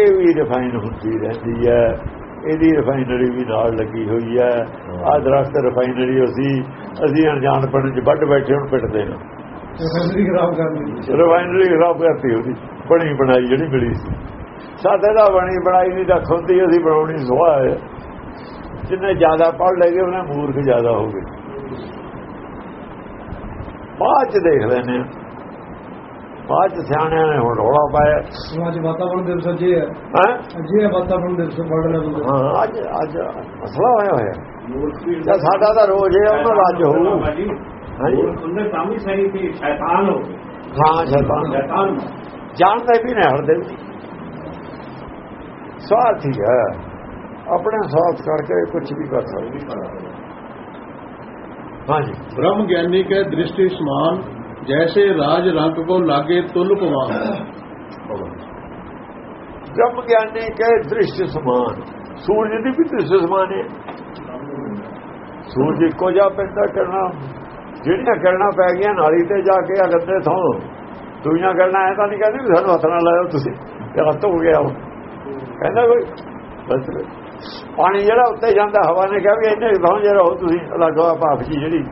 ਇਹ ਵੀ ਰਿਫਾਈਨ ਹੁੰਦੀ ਰਹਿੰਦੀ ਹੈ। ਇਹਦੀ ਰਿਫਾਈਨਰੀ ਵੀ ਨਾਲ ਲੱਗੀ ਹੋਈ ਹੈ। ਆਹ ਦਰਖਤ ਰਿਫਾਈਨਰੀ ਅਸੀਂ ਅਸੀਂ ਅਣਜਾਣਪਣ ਚ ਵੱਢ ਬੈਠੇ ਹੁਣ ਪਿੱਟਦੇ ਖਰਾਬ ਲਈ ਰਿਫਾਈਨਰੀ ਖਰਾਬ ਕਰਤੀ ਉਹਦੀ। ਬਣੀ ਬਣਾਈ ਜਿਹੜੀ ਮਿਲੀ ਸੀ। ਸਾਡੇ ਦਾ ਬਣੀ ਬਣਾਈ ਨਹੀਂ ਰੱਖ ਹੁੰਦੀ ਅਸੀਂ ਬਣਾਉਣੀ ਸੁਆਹ ਹੈ। ਜਿੰਨੇ ਜ਼ਿਆਦਾ ਪੜ੍ਹ ਲਗੇ ਉਹਨੇ ਮੂਰਖ ਜ਼ਿਆਦਾ ਹੋ ਗਏ। ਬਾਅਦ ਚ ਦੇਖ ਲੈਨੇ ਆ। ਬਾਅਦ ਚ ਸਿਆਣਿਆਂ ਨੇ ਹੁਣ ਰੌਲਾ ਪਾਇਆ। ਅੱਜ ਵਾਤਾਵਰਣ ਦਿਵਸ ਅਜੇ ਹੈ ਹੈ। ਅਜੇ ਹੈ ਵਾਤਾਵਰਣ ਦਿਵਸ ਵਰਲਡ ਲੈਵਲ ਤੇ ਹਾਂ ਅੱਜ ਅੱਜ ਮਸਲਾ ਹੋਇਆ ਹੋਇਆ। ਜਾਂ ਸਾਡਾ ਤਾਂ ਰੋਜ਼ ਇਹ ਉਹਨਾਂ ਦਾ ਅੱਜ ਹੋਊ। ਹਾਂਜੀ। ਉਹਨੇ ਤਾਂ ਵੀ ਸਹੀ ਸੀ ਸ਼ੈਤਾਨ ਹੋ ਹਾਂ ਸ਼ੈਤਾਨ। ਸ਼ੈਤਾਨ। ਜਾਣਦੇ ਵੀ ਨੇ ਹੜਦੇ ਸਵਾਰਥੀ ਹੈ ਆਪਣੇ ਸਵਾਰਥ ਕਰਕੇ ਕੁਝ ਵੀ ਕਰ ਸਕਦੇ। ਹਾਂਜੀ। ਬ੍ਰਹਮ ਗਿਆਨੀ ਕੈ ਦ੍ਰਿਸ਼ਟੀ ਸਮਾਨ ਜੈਸੇ ਰਾਜ ਰੰਗ ਕੋ ਲਾਗੇ ਤੁਲ ਪਵਾਨ। ਬ੍ਰਹਮ ਗਿਆਨੀ ਕੈ ਦ੍ਰਿਸ਼ਟੀ ਸਮਾਨ। ਸੂਰਜ ਦੀ ਵੀ ਦ੍ਰਿਸ਼ਟੀ ਸਮਾਨ ਹੈ। ਸੂਰਜ ਇੱਕੋ ਜਾ ਪੈਂਦਾ ਕਰਨਾ। ਜਿਹੜੀਆਂ ਕਰਨਾ ਪੈ ਗਈਆਂ ਨਾਲੀ ਤੇ ਜਾ ਕੇ ਅਗੱਤੇ ਥੋਂ ਦੁਨੀਆ ਕਰਨਾ ਐ ਤਾਂ ਨਹੀਂ ਕਹਿੰਦੀ ਸਾਨੂੰ ਹੱਥ ਨਾਲ ਲਾਇਓ ਤੁਸੀਂ ਤੇ ਹੱਥ ਹੋ ਗਿਆ ਕਹਿੰਦਾ ਕੋਈ? ਬਸ ਪਾਣੀ ਜਿਹੜਾ ਉੱਤੇ ਜਾਂਦਾ ਹਵਾ ਨੇ ਕਿਹਾ ਵੀ ਇੰਨੇ ਥਾਂ ਜੇ ਰਹੋ ਤੁਸੀਂ ਅਲੱਗ ਭਾਫ ਜੀ ਜਿਹੜੀ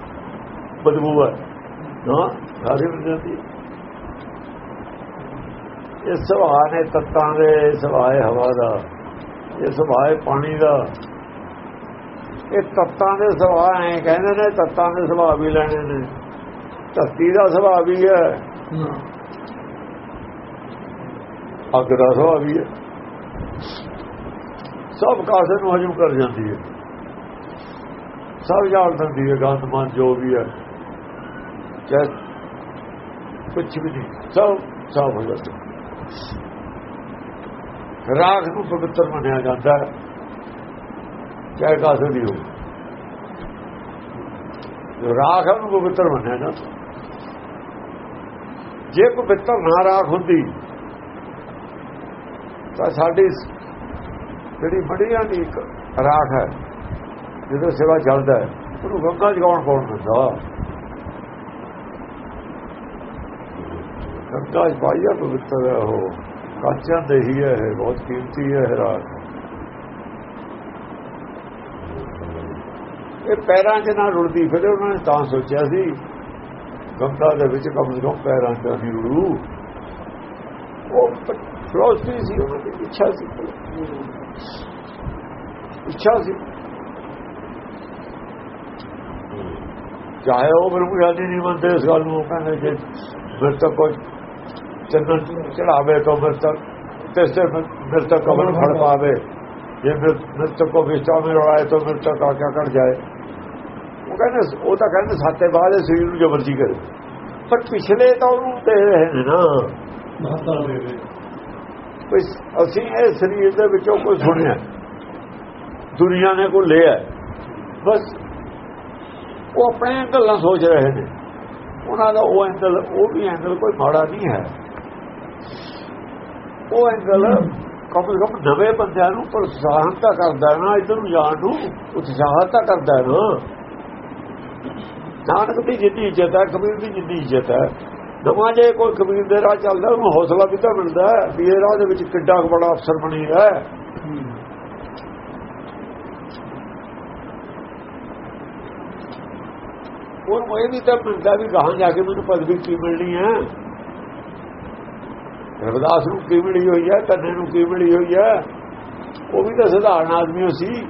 ਬਦਬੂ ਹੈ ਨਾ ਸਾਰੇ ਜਾਂਦੀ ਇਹ ਸੁਭਾਅ ਨੇ ਤੱਤਾਂ ਦੇ ਸੁਭਾਅ ਹੈ ਹਵਾ ਦਾ ਇਹ ਸੁਭਾਅ ਹੈ ਪਾਣੀ ਦਾ। ਇਹ ਤੱਤਾਂ ਦੇ ਸੁਭਾਅ ਐ ਕਹਿੰਦੇ ਨੇ ਤੱਤਾਂ ਦੇ ਸੁਭਾਅ ਵੀ ਲੈਣੇ ਨੇ। ਧਰਤੀ ਦਾ ਸੁਭਾਅ ਵੀ ਹੈ। ਅੱਗ ਦਾ ਸੁਭਾਅ ਵੀ ਹੈ। ਸਭ ਕਾਸੇ ਨੂੰ ਹਜਮ ਕਰ ਜਾਂਦੀ ਹੈ। ਸਭ ਜਾਣ ਦਿੰਦੀ ਹੈ ਗੰਦ ਗੰਦਮਾਨ ਜੋ ਵੀ ਹੈ। ਚਾਹੇ ਕੁਝ ਵੀ ਨਹੀਂ, ਸਭ ਸਭ ਹੋ ਜਾਂਦਾ ਰਾਖ ਨੂੰ ਪਵਿੱਤਰ ਮੰਨਿਆ ਜਾਂਦਾ ਹੈ। ਚਾਹੇ ਕਾਸੇ ਦੀ ਹੋ ਰਾਖ ਨੂੰ ਪਵਿੱਤਰ ਮੰਨਿਆ ਨਾ ਜੇ ਪਵਿੱਤਰ ਨਾ ਰਾਖ ਹੁੰਦੀ, ਤਾਂ ਸਾਡੀ ਜਿਹੜੀ ਬੜੀਆਂ ਦੀ ਇੱਕ ਰਾਖ ਹੈ ਜਦੋਂ ਸੇਵਾ ਚੱਲਦਾ ਹੈ, ਉਹਨੂੰ ਗੰਗਾ ਜਗਾਉਣ ਕੌਣ ਦਿੰਦਾ? ਗੰਗਾ ਪਾਈਆ ਪਵਿੱਤਰ ਹੈ ਉਹ, ਕਾਚਾਂ ਦੇ ਹੈ ਬਹੁਤ ਕੀਮਤੀ ਹੈ ਰਾਖ। ਇਹ ਪੈਰਾਂ 'ਚ ਨਾ ਰੁਲਦੀ ਫਿਰ, ਉਹਨਾਂ ਨੇ ਤਾਂ ਸੋਚਿਆ ਸੀ, ਗੰਗਾ ਦੇ ਵਿੱਚ ਕਮ ਸੇ ਕਮ ਪੈਰਾਂ 'ਚ ਨਹੀਂ ਰੁੜੂ ਉਹ ਫਿਲਾਸਫੀ ਸੀ ਉਹਨਾਂ ਦੀ ਇੱਛਾ ਸੀ ਇੱਛਾ ਸੀ ਚਾਹੇ ਉਹ ਬ੍ਰਹਮ ਗਿਆਨੀ ਨਹੀਂ ਮੰਨਦੇ ਇਸ ਗੱਲ ਨੂੰ ਉਹ ਕਹਿੰਦੇ ਕਿ ਫਿਰ ਤਾਂ ਕੋਈ ਚੰਦਨ ਚੜਾਵੇ ਤਾਂ ਫਿਰ ਤਾਂ ਤੇਸੇ ਫਿਰ ਤਾਂ ਕਬਰ ਫੜ ਪਾਵੇ ਜੇ ਫਿਰ ਫਿਰ ਕੋ ਵਿਸ਼ਾ ਮੇ ਰੋਏ ਤਾਂ ਫਿਰ ਤਾਂ ਕਾਕਾ ਕੱਢ ਜਾਏ ਉਹ ਕਹਿੰਦੇ ਉਹ ਤਾਂ ਕਹਿੰਦੇ ਸਾਤੇ ਬਾਅਦ ਸਰੀਰ ਨੂੰ ਜ਼ਬਰਜੀ ਕਰੇ ਪਰ ਕੋਈ ਅਸੀਂ ਇਹ ਸਰੀਰ ਦੇ ਵਿੱਚੋਂ ਕੋਈ ਸੁਣਿਆ। ਦੁਨੀਆ ਨੇ ਕੋ ਲਿਆ। ਬਸ ਉਹ ਆਪਣੇ ਗੱਲਾਂ ਸੋਚ ਰਹੇ ਨੇ। ਉਹਨਾਂ ਦਾ ਉਹ ਐਂਗਲ ਉਹ ਵੀ ਐਂਗਲ ਕੋਈ ਮਾੜਾ ਨਹੀਂ ਹੈ। ਉਹ ਐਂਗਲ ਕਮ ਸੇ ਕਮ ਨਵੇਂ ਬੰਦਿਆਂ ਨੂੰ ਪ੍ਰੋਤਸਾਹਨ ਤਾਂ ਕਰਦਾ ਨਾ, ਇਧਰ ਨੂੰ ਜਾਣ ਨੂੰ ਉਤਸ਼ਾਹ ਤਾਂ ਕਰਦਾ ਨਾ। ਨਾਨਕ ਦੀ ਜਿੰਨੀ ਇੱਜ਼ਤ ਹੈ, ਕਬੀਰ ਦੀ ਜਿੰਨੀ ਇੱਜ਼ਤ ਹੈ। ਨਵਾਂ ਜੇ ਕੋਈ ਕਬੀਰ ਦੇ ਰਾਹ ਚੱਲਦਾ, ਉਹਨੂੰ ਹੌਸਲਾ ਵੀ ਤਾਂ ਮਿਲਦਾ ਹੈ ਵੀ ਇਹ ਰਾਹ ਦੇ ਵਿੱਚ ਕਿੱਡਾ ਕੁ ਬੜਾ ਅਫਸਰ ਬਣੀ ਹੈ। ਉਹ ਇਹ ਵੀ ਤਾਂ ਮਿਲਦਾ ਵੀ ਗਾਹਾਂ ਜਾ ਕੇ ਮੈਨੂੰ ਪਦਵੀ ਕੀ ਮਿਲਣੀ ਹੈ? ਰਵਿਦਾਸ ਨੂੰ ਕੀ ਮਿਲੀ ਹੋਈ ਹੈ? ਕੰਨੇ ਨੂੰ ਕੀ ਮਿਲੀ ਹੋਈ ਹੈ? ਉਹ ਵੀ ਤਾਂ ਸਧਾਰਨ ਆਦਮੀ ਸੀ।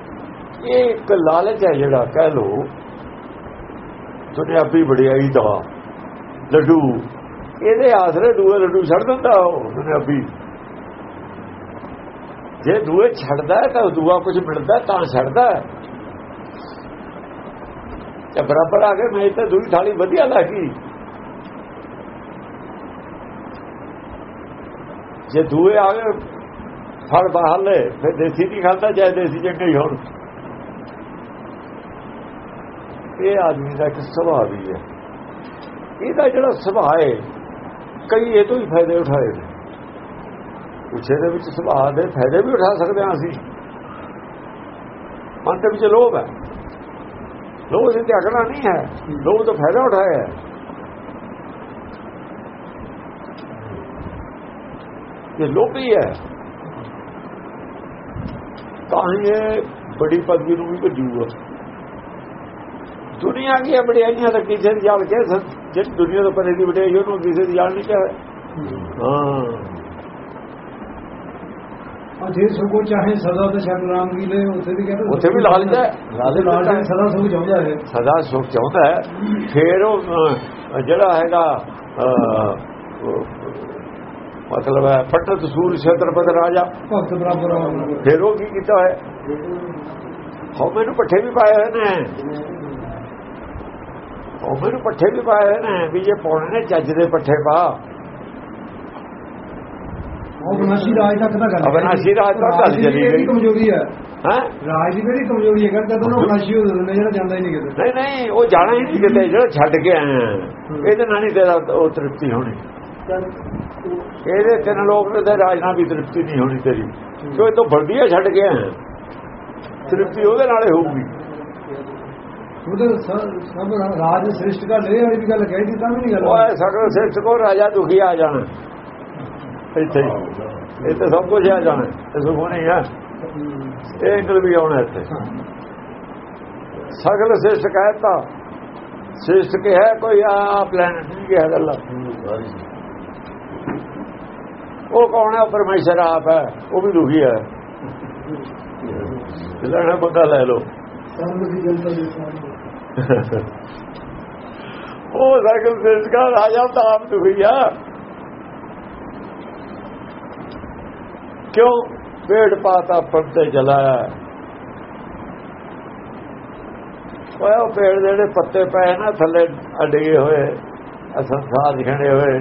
ਇਹ ਇੱਕ ਲਾਲਚ ਹੈ ਜਿਹੜਾ, ਕਹਿ ਲੋ ਦੁਨਿਆਵੀ ਵਡਿਆਈ ਦਾ, ਲੱਡੂ ਇਹਦੇ ਆਸਰੇ ਦੂਏ ਲੱਡੂ ਛੱਡ ਦਿੰਦਾ ਉਹ ਦੁਨਿਆਵੀ ਜੇ ਦੂਏ ਛੱਡਦਾ ਤਾਂ ਦੂਆ ਕੁਝ ਮਿਲਦਾ, ਤਾਂ ਛੱਡਦਾ ਹੈ। ਤੇ ਬਰਾਬਰ ਆ ਕੇ ਮੈਂ ਤਾਂ ਦੂਈ ਥਾਲੀ ਵਧੀਆ ਲੱਗੀ। ਜੇ ਦੂਏ ਆ ਗਏ, ਫਲ ਬਾਹਰ ਲੈ ਫਿਰ ਦੇਸੀ ਨਹੀਂ ਖਾਂਦਾ ਚਾਹੇ ਦੇਸੀ ਚੰਗੇ ਹੀ ਹੋਣ। ਇਹ ਆਦਮੀ ਦਾ ਇੱਕ ਸੁਭਾਅ ਵੀ ਹੈ। ਇਹਦਾ ਜਿਹੜਾ ਸੁਭਾਅ ਹੈ ਕਈ ਇਹ ਤੋਂ ਹੀ ਫਾਇਦੇ ਉਠਾਏ ਨੇ। ਕੁਛ ਦੇ ਵਿੱਚ ਸੁਭਾਅ ਦੇ ਫਾਇਦੇ ਵੀ ਉਠਾ ਸਕਦੇ ਹਾਂ ਅਸੀਂ। ਮਨ ਦੇ ਵਿੱਚ ਲੋਭ ਹੈ। ਲੋਭ ਦੇ ਝਗੜਾ ਨਹੀਂ ਹੈ। ਲੋਭ ਤੋਂ ਫਾਇਦਾ ਉਠਾਇਆ ਹੈ। ਇਹ ਲੋਭੀ ਹੈ। ਤਾਂ ਹੀ ਇਹ ਬੜੀ ਪਦਵੀ ਨੂੰ ਵੀ ਭਜੂਗਾ। ਦੁਨੀਆ ਕੀ ਬੜਾਈਆਂ ਤਾਂ ਕਿਸੇ ਦੀ ਜਾਣ ਕੇ ਜਿਹੜੀ ਦੁਨੀਆ ਤੋਂ ਪਰੇ ਦੀ ਬੜਾਈ ਉਹਨੂੰ ਕਿਸੇ ਦੀ ਜਾਣ ਨਹੀਂ ਚਾਹੇ। ਹਾਂ। ਆ ਜੇ ਸਗੋਂ ਚਾਹੇ ਸਦਾ ਤੇ ਸ਼ਰਨ ਰਾਮ ਕੀ ਲੈ ਉੱਥੇ ਵੀ ਕਹਿੰਦੇ ਉੱਥੇ ਵੀ ਲਾਲਚ ਹੈ। ਲਾਲਚ। ਸਦਾ ਸੁਖ ਚਾਹੁੰਦਾ ਹੈ। ਸਦਾ ਸੁਖ ਚਾਹੁੰਦਾ ਹੈ। ਫਿਰ ਉਹ ਜਿਹੜਾ ਹੈਗਾ ਮਤਲਬ ਹੈ ਪਟਤ ਸੂਰ ਛਤਰਪਤ ਰਾਜਾ। ਭਗਤ ਬਰਾਬਰ ਫਿਰ ਉਹ ਕੀ ਕੀਤਾ ਹੈ? ਹੋ ਮੈਨੂੰ ਪੱਠੇ ਵੀ ਪਾਏ ਹੋਏ ਨੇ। ਉਹ ਮੈਨੂੰ ਪੱਠੇ ਵੀ ਪਾਏ ਨੇ ਵੀ ਜੇ ਪਾਉਣੇ ਨੇ ਚੱਜ ਦੇ ਪੱਠੇ ਪਾ। ਉਹ ਬਨਾਸ਼ੀ ਰਾਜ ਤੱਕ ਦਾ ਗੱਲ ਹੈ। ਅਵਿਨਾਸ਼ੀ ਰਾਜ ਤੱਕ ਗੱਲ ਦੀ ਚਲੀ ਗਈ। ਕਮਜ਼ੋਰੀ ਹੈ? ਹੈ? ਰਾਜ ਦੀ ਕਿਹੜੀ ਕਮਜ਼ੋਰੀ ਹੈ? ਕਹਿੰਦਾ ਉਹ ਬਨਾਸ਼ੀ ਹੋ ਜਾਂਦਾ ਜਿਹੜਾ ਜਾਂਦਾ ਹੀ ਨਹੀਂ ਕਿਤੇ। ਨਹੀਂ ਨਹੀਂ ਉਹ ਜਾਣਾ ਹੀ ਨਹੀਂ ਕਿਤੇ ਜਿਹੜਾ ਛੱਡ ਕੇ ਆਇਆ। ਇਹਦੇ ਨਾਲ ਨਹੀਂ ਤੇਰਾ ਉਹ ਤ੍ਰਿਪਤੀ ਹੋਣੀ। ਇਹਦੇ ਤਿੰਨ ਲੋਕ ਤੇ ਰਾਜ ਨਾਲ ਵੀ ਤ੍ਰਿਪਤੀ ਨਹੀਂ ਹੋਣੀ ਤੇਰੀ। ਕਿਉਂ ਇਹ ਤੋਂ ਬਲਦੀਆ ਛੱਡ ਕੇ ਆਇਆ। ਤ੍ਰਿਪਤੀ ਉਹਦੇ ਨਾਲੇ ਹੋਊਗੀ। ਉਹਦੇ ਸਭ ਰਾਜ ਸ੍ਰਿਸ਼ਟ ਦਾ ਲੈ ਵਾਲੀ ਵੀ ਗੱਲ ਕਹਿ ਤਾਂ ਵੀ ਨਹੀਂ ਗੱਲ ਉਹ ਸਕਲ ਸਿੱਖ ਕੋ ਰਾਜਾ ਦੁਖੀ ਆ ਜਾਣਾ। ਇੱਥੇ। ਇਹ ਤਾਂ ਸਭ ਕੁਝ ਆ ਜਾਣਾ ਇਹ ਸੁਖ ਨਹੀਂ ਆ। ਇਹ ਇੰਗਲ ਵੀ ਆਉਣਾ ਇੱਥੇ। ਸਗਲ ਸਿੱਖ ਕਹਿਤਾ। ਸ੍ਰਿਸ਼ਟ ਕੇ ਹੈ ਕੋਈ ਆ ਪਲੈਨਟ ਨਹੀਂ ਕਿਹਾ ਗੱਲ। ਉਹ ਕੌਣ ਹੈ ਉਹ ਪਰਮੇਸ਼ਰ ਆਪ ਹੈ। ਉਹ ਵੀ ਦੁਖੀ ਹੈ। ਲੈਣਾ ਬੰਦਾ ਲੈ ਲਓ। ਉਹ ਸਾਈਕਲ ਸੇਸ ਦਾ ਰਾਜਾ ਆਪ ਦੁਖੀ ਆ। ਕਿਉਂ? ਪੇੜ ਪਾਤਾ ਪੱਤੇ ਜਲਾਇਆ। ਉਹ ਪੇੜ ਜਿਹੜੇ ਪੱਤੇ ਪਏ ਨਾ, ਥੱਲੇ ਅੜੇ ਹੋਏ ਆ ਸੰਸਾਰ ਹੋਏ।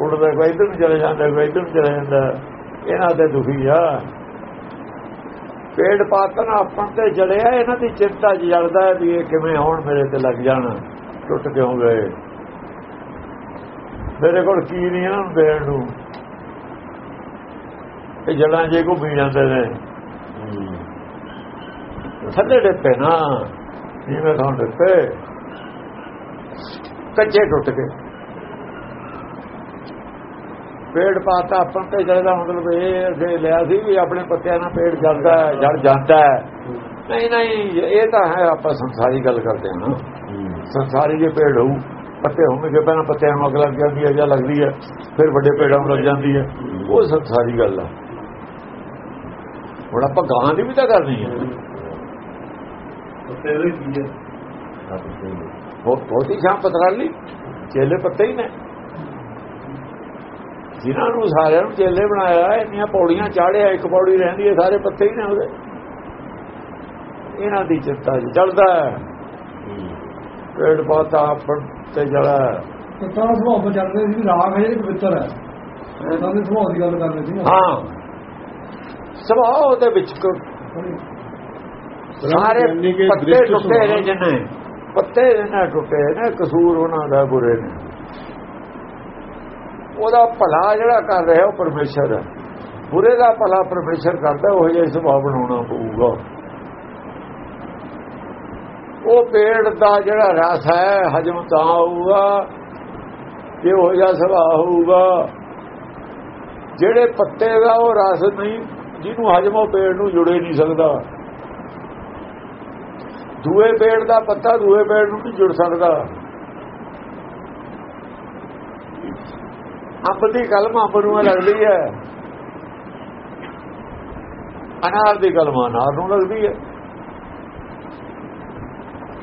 ਉੜਦੇ ਕੋਈ ਇਧਰ ਨੂੰ ਚਲੇ ਜਾਂਦੇ, ਕੋਈ ਇਧਰ ਨੂੰ ਚਲੇ ਜਾਂਦਾ। ਇਹਨਾਂ ਤੇ ਦੁਖੀ ਆ। ਪੇੜ ਪਾਤਨ ਆਪਣ ਤੇ ਜੜਿਆ ਇਹਨਾਂ ਦੀ ਚਿੰਤਾ ਜਲਦਾ ਹੈ ਵੀ ਇਹ ਕਿਵੇਂ ਹੋਣ ਮੇਰੇ ਤੇ ਲੱਗ ਜਾਣ ਟੁੱਟ ਕਿਉਂ ਗਏ? ਮੇਰੇ ਕੋਲ ਕੀ ਨਹੀਂ ਇਹਨਾਂ ਨੂੰ ਦੇਣ ਨੂੰ। ਇਹ ਜੜਾਂ ਜੇ ਕੋ ਪੀ ਜਾਂਦੇ ਨੇ। ਥੱਲੇ ਡੱਪੇ ਨਾ। ਜਿਵੇਂ ਖਾਣ ਡੱਪੇ। ਕੱਚੇ ਟੁੱਟ ਗਏ। ਪੇੜ ਪਾਤਾ ਆਪਾਂ ਤੇ ਜੜਦਾ ਮਤਲਬ ਇਹ ਅਸੀਂ ਲਿਆ ਸੀ ਵੀ ਆਪਣੇ ਪੱਤਿਆਂ ਨਾਲ ਪੇੜ ਜਲਦਾ ਹੈ ਜੜ ਜਾਂਦਾ ਹੈ। ਨਹੀਂ ਨਹੀਂ ਇਹ ਤਾਂ ਹੈ ਆਪਾਂ ਸੰਸਾਰੀ ਗੱਲ ਕਰਦੇ ਹਾਂ ਸੰਸਾਰੀ ਜੇ ਪੇੜ ਹੋਊ ਪੱਤੇ ਹੋਣਗੇ ਪਹਿਲਾਂ ਪੱਤਿਆਂ ਨੂੰ ਅੱਗ ਲੱਗ ਜਾਂਦੀ ਹੈ ਜਾਂ ਲੱਗਦੀ ਹੈ ਫਿਰ ਵੱਡੇ ਪੇੜਾਂ ਨੂੰ ਲੱਗ ਜਾਂਦੀ ਹੈ। ਉਹ ਸੰਸਾਰੀ ਗੱਲ ਆ। ਹੁਣ ਆਪਾਂ ਗਾਂ ਦੀ ਵੀ ਤਾਂ ਕਰਨੀ ਹੈ। ਤੇਰੇ ਕੀ ਹੈ? ਉਹ ਬਹੁਤੀ ਛਾਂ ਪਤਰਾਲੀ ਚੇਲੇ ਪੱਤੇ ਹੀ ਨੇ। ਜਿਨ੍ਹਾਂ ਨੂੰ ਸਾਰਿਆਂ ਨੂੰ ਚੇਲੇ ਬਣਾਇਆ ਇੰਨੀਆਂ ਪੌੜੀਆਂ ਚਾੜਿਆ ਇੱਕ ਪੌੜੀ ਰਹਿੰਦੀ ਹੈ ਸਾਰੇ ਪੱਤੇ ਹੀ ਨੇ ਉਹਦੇ। ਇਹਨਾਂ ਦੀ ਚਿੰਤਾ ਚਲਦਾ ਪੇੜ ਪਾਤਾ ਆਪਣ ਤੇ ਜਲਾ ਤਾਂ ਤਾਂ ਸੁਭਾਅ ਪਰ ਚੱਲਦੇ ਸੀ ਰਾਗ ਹੈ ਜਿਹੜੀ ਪਵਿੱਤਰ ਹੈ। ਤਾਂ ਦੇ ਸੁਭਾਅ ਦੀ ਗੱਲ ਕਰਦੇ ਸੀ ਹਾਂ। ਸੁਭਾਅ ਦੇ ਵਿੱਚ ਸਾਰੇ ਪੱਤੇ ਟੁੱਟੇ ਨੇ। ਜਿੰਨੇ। ਪੱਤੇ ਜਿਹਨਾਂ ਟੁੱਟੇ ਨੇ ਕਸੂਰ ਉਹਨਾਂ ਦਾ ਬੁਰੇ ਨੇ। ਉਹਦਾ ਭਲਾ ਜਿਹੜਾ ਕਰ ਰਿਹਾ ਉਹ ਪਰਮੇਸ਼ਰ ਹੈ। ਬੁਰੇ ਦਾ ਭਲਾ ਪਰਮੇਸ਼ਰ ਕਰਦਾ, ਉਹ ਜਿਹਾ ਸੁਭਾਅ ਬਣਾਉਣਾ ਪਊਗਾ। ਉਹ ਪੇੜ ਦਾ ਜਿਹੜਾ ਰਸ ਹੈ, ਹਜਮ ਤਾਂ ਹੋਊਗਾ ਜੇ ਉਹ ਜਿਹਾ ਸੁਭਾਅ ਹੋਊਗਾ। ਜਿਹੜੇ ਪੱਤੇ ਦਾ ਉਹ ਰਸ ਨਹੀਂ, ਜਿਹਨੂੰ ਹਜ਼ਮੋ ਪੇੜ ਨੂੰ ਜੁੜੇ ਨਹੀਂ ਸਕਦਾ। ਦੂਏ ਪੇੜ ਦਾ ਪੱਤਾ ਦੂਏ ਪੇੜ ਨੂੰ ਨਹੀਂ ਜੁੜ ਸਕਦਾ। ਅੰਬ ਦੀ ਕਲਮ ਅੰਬ ਨੂੰ ਲੱਗਦੀ ਹੈ। ਅਨਾਰ ਦੀ ਕਲਮ ਅਨਾਰ ਨੂੰ ਲੱਗਦੀ ਹੈ।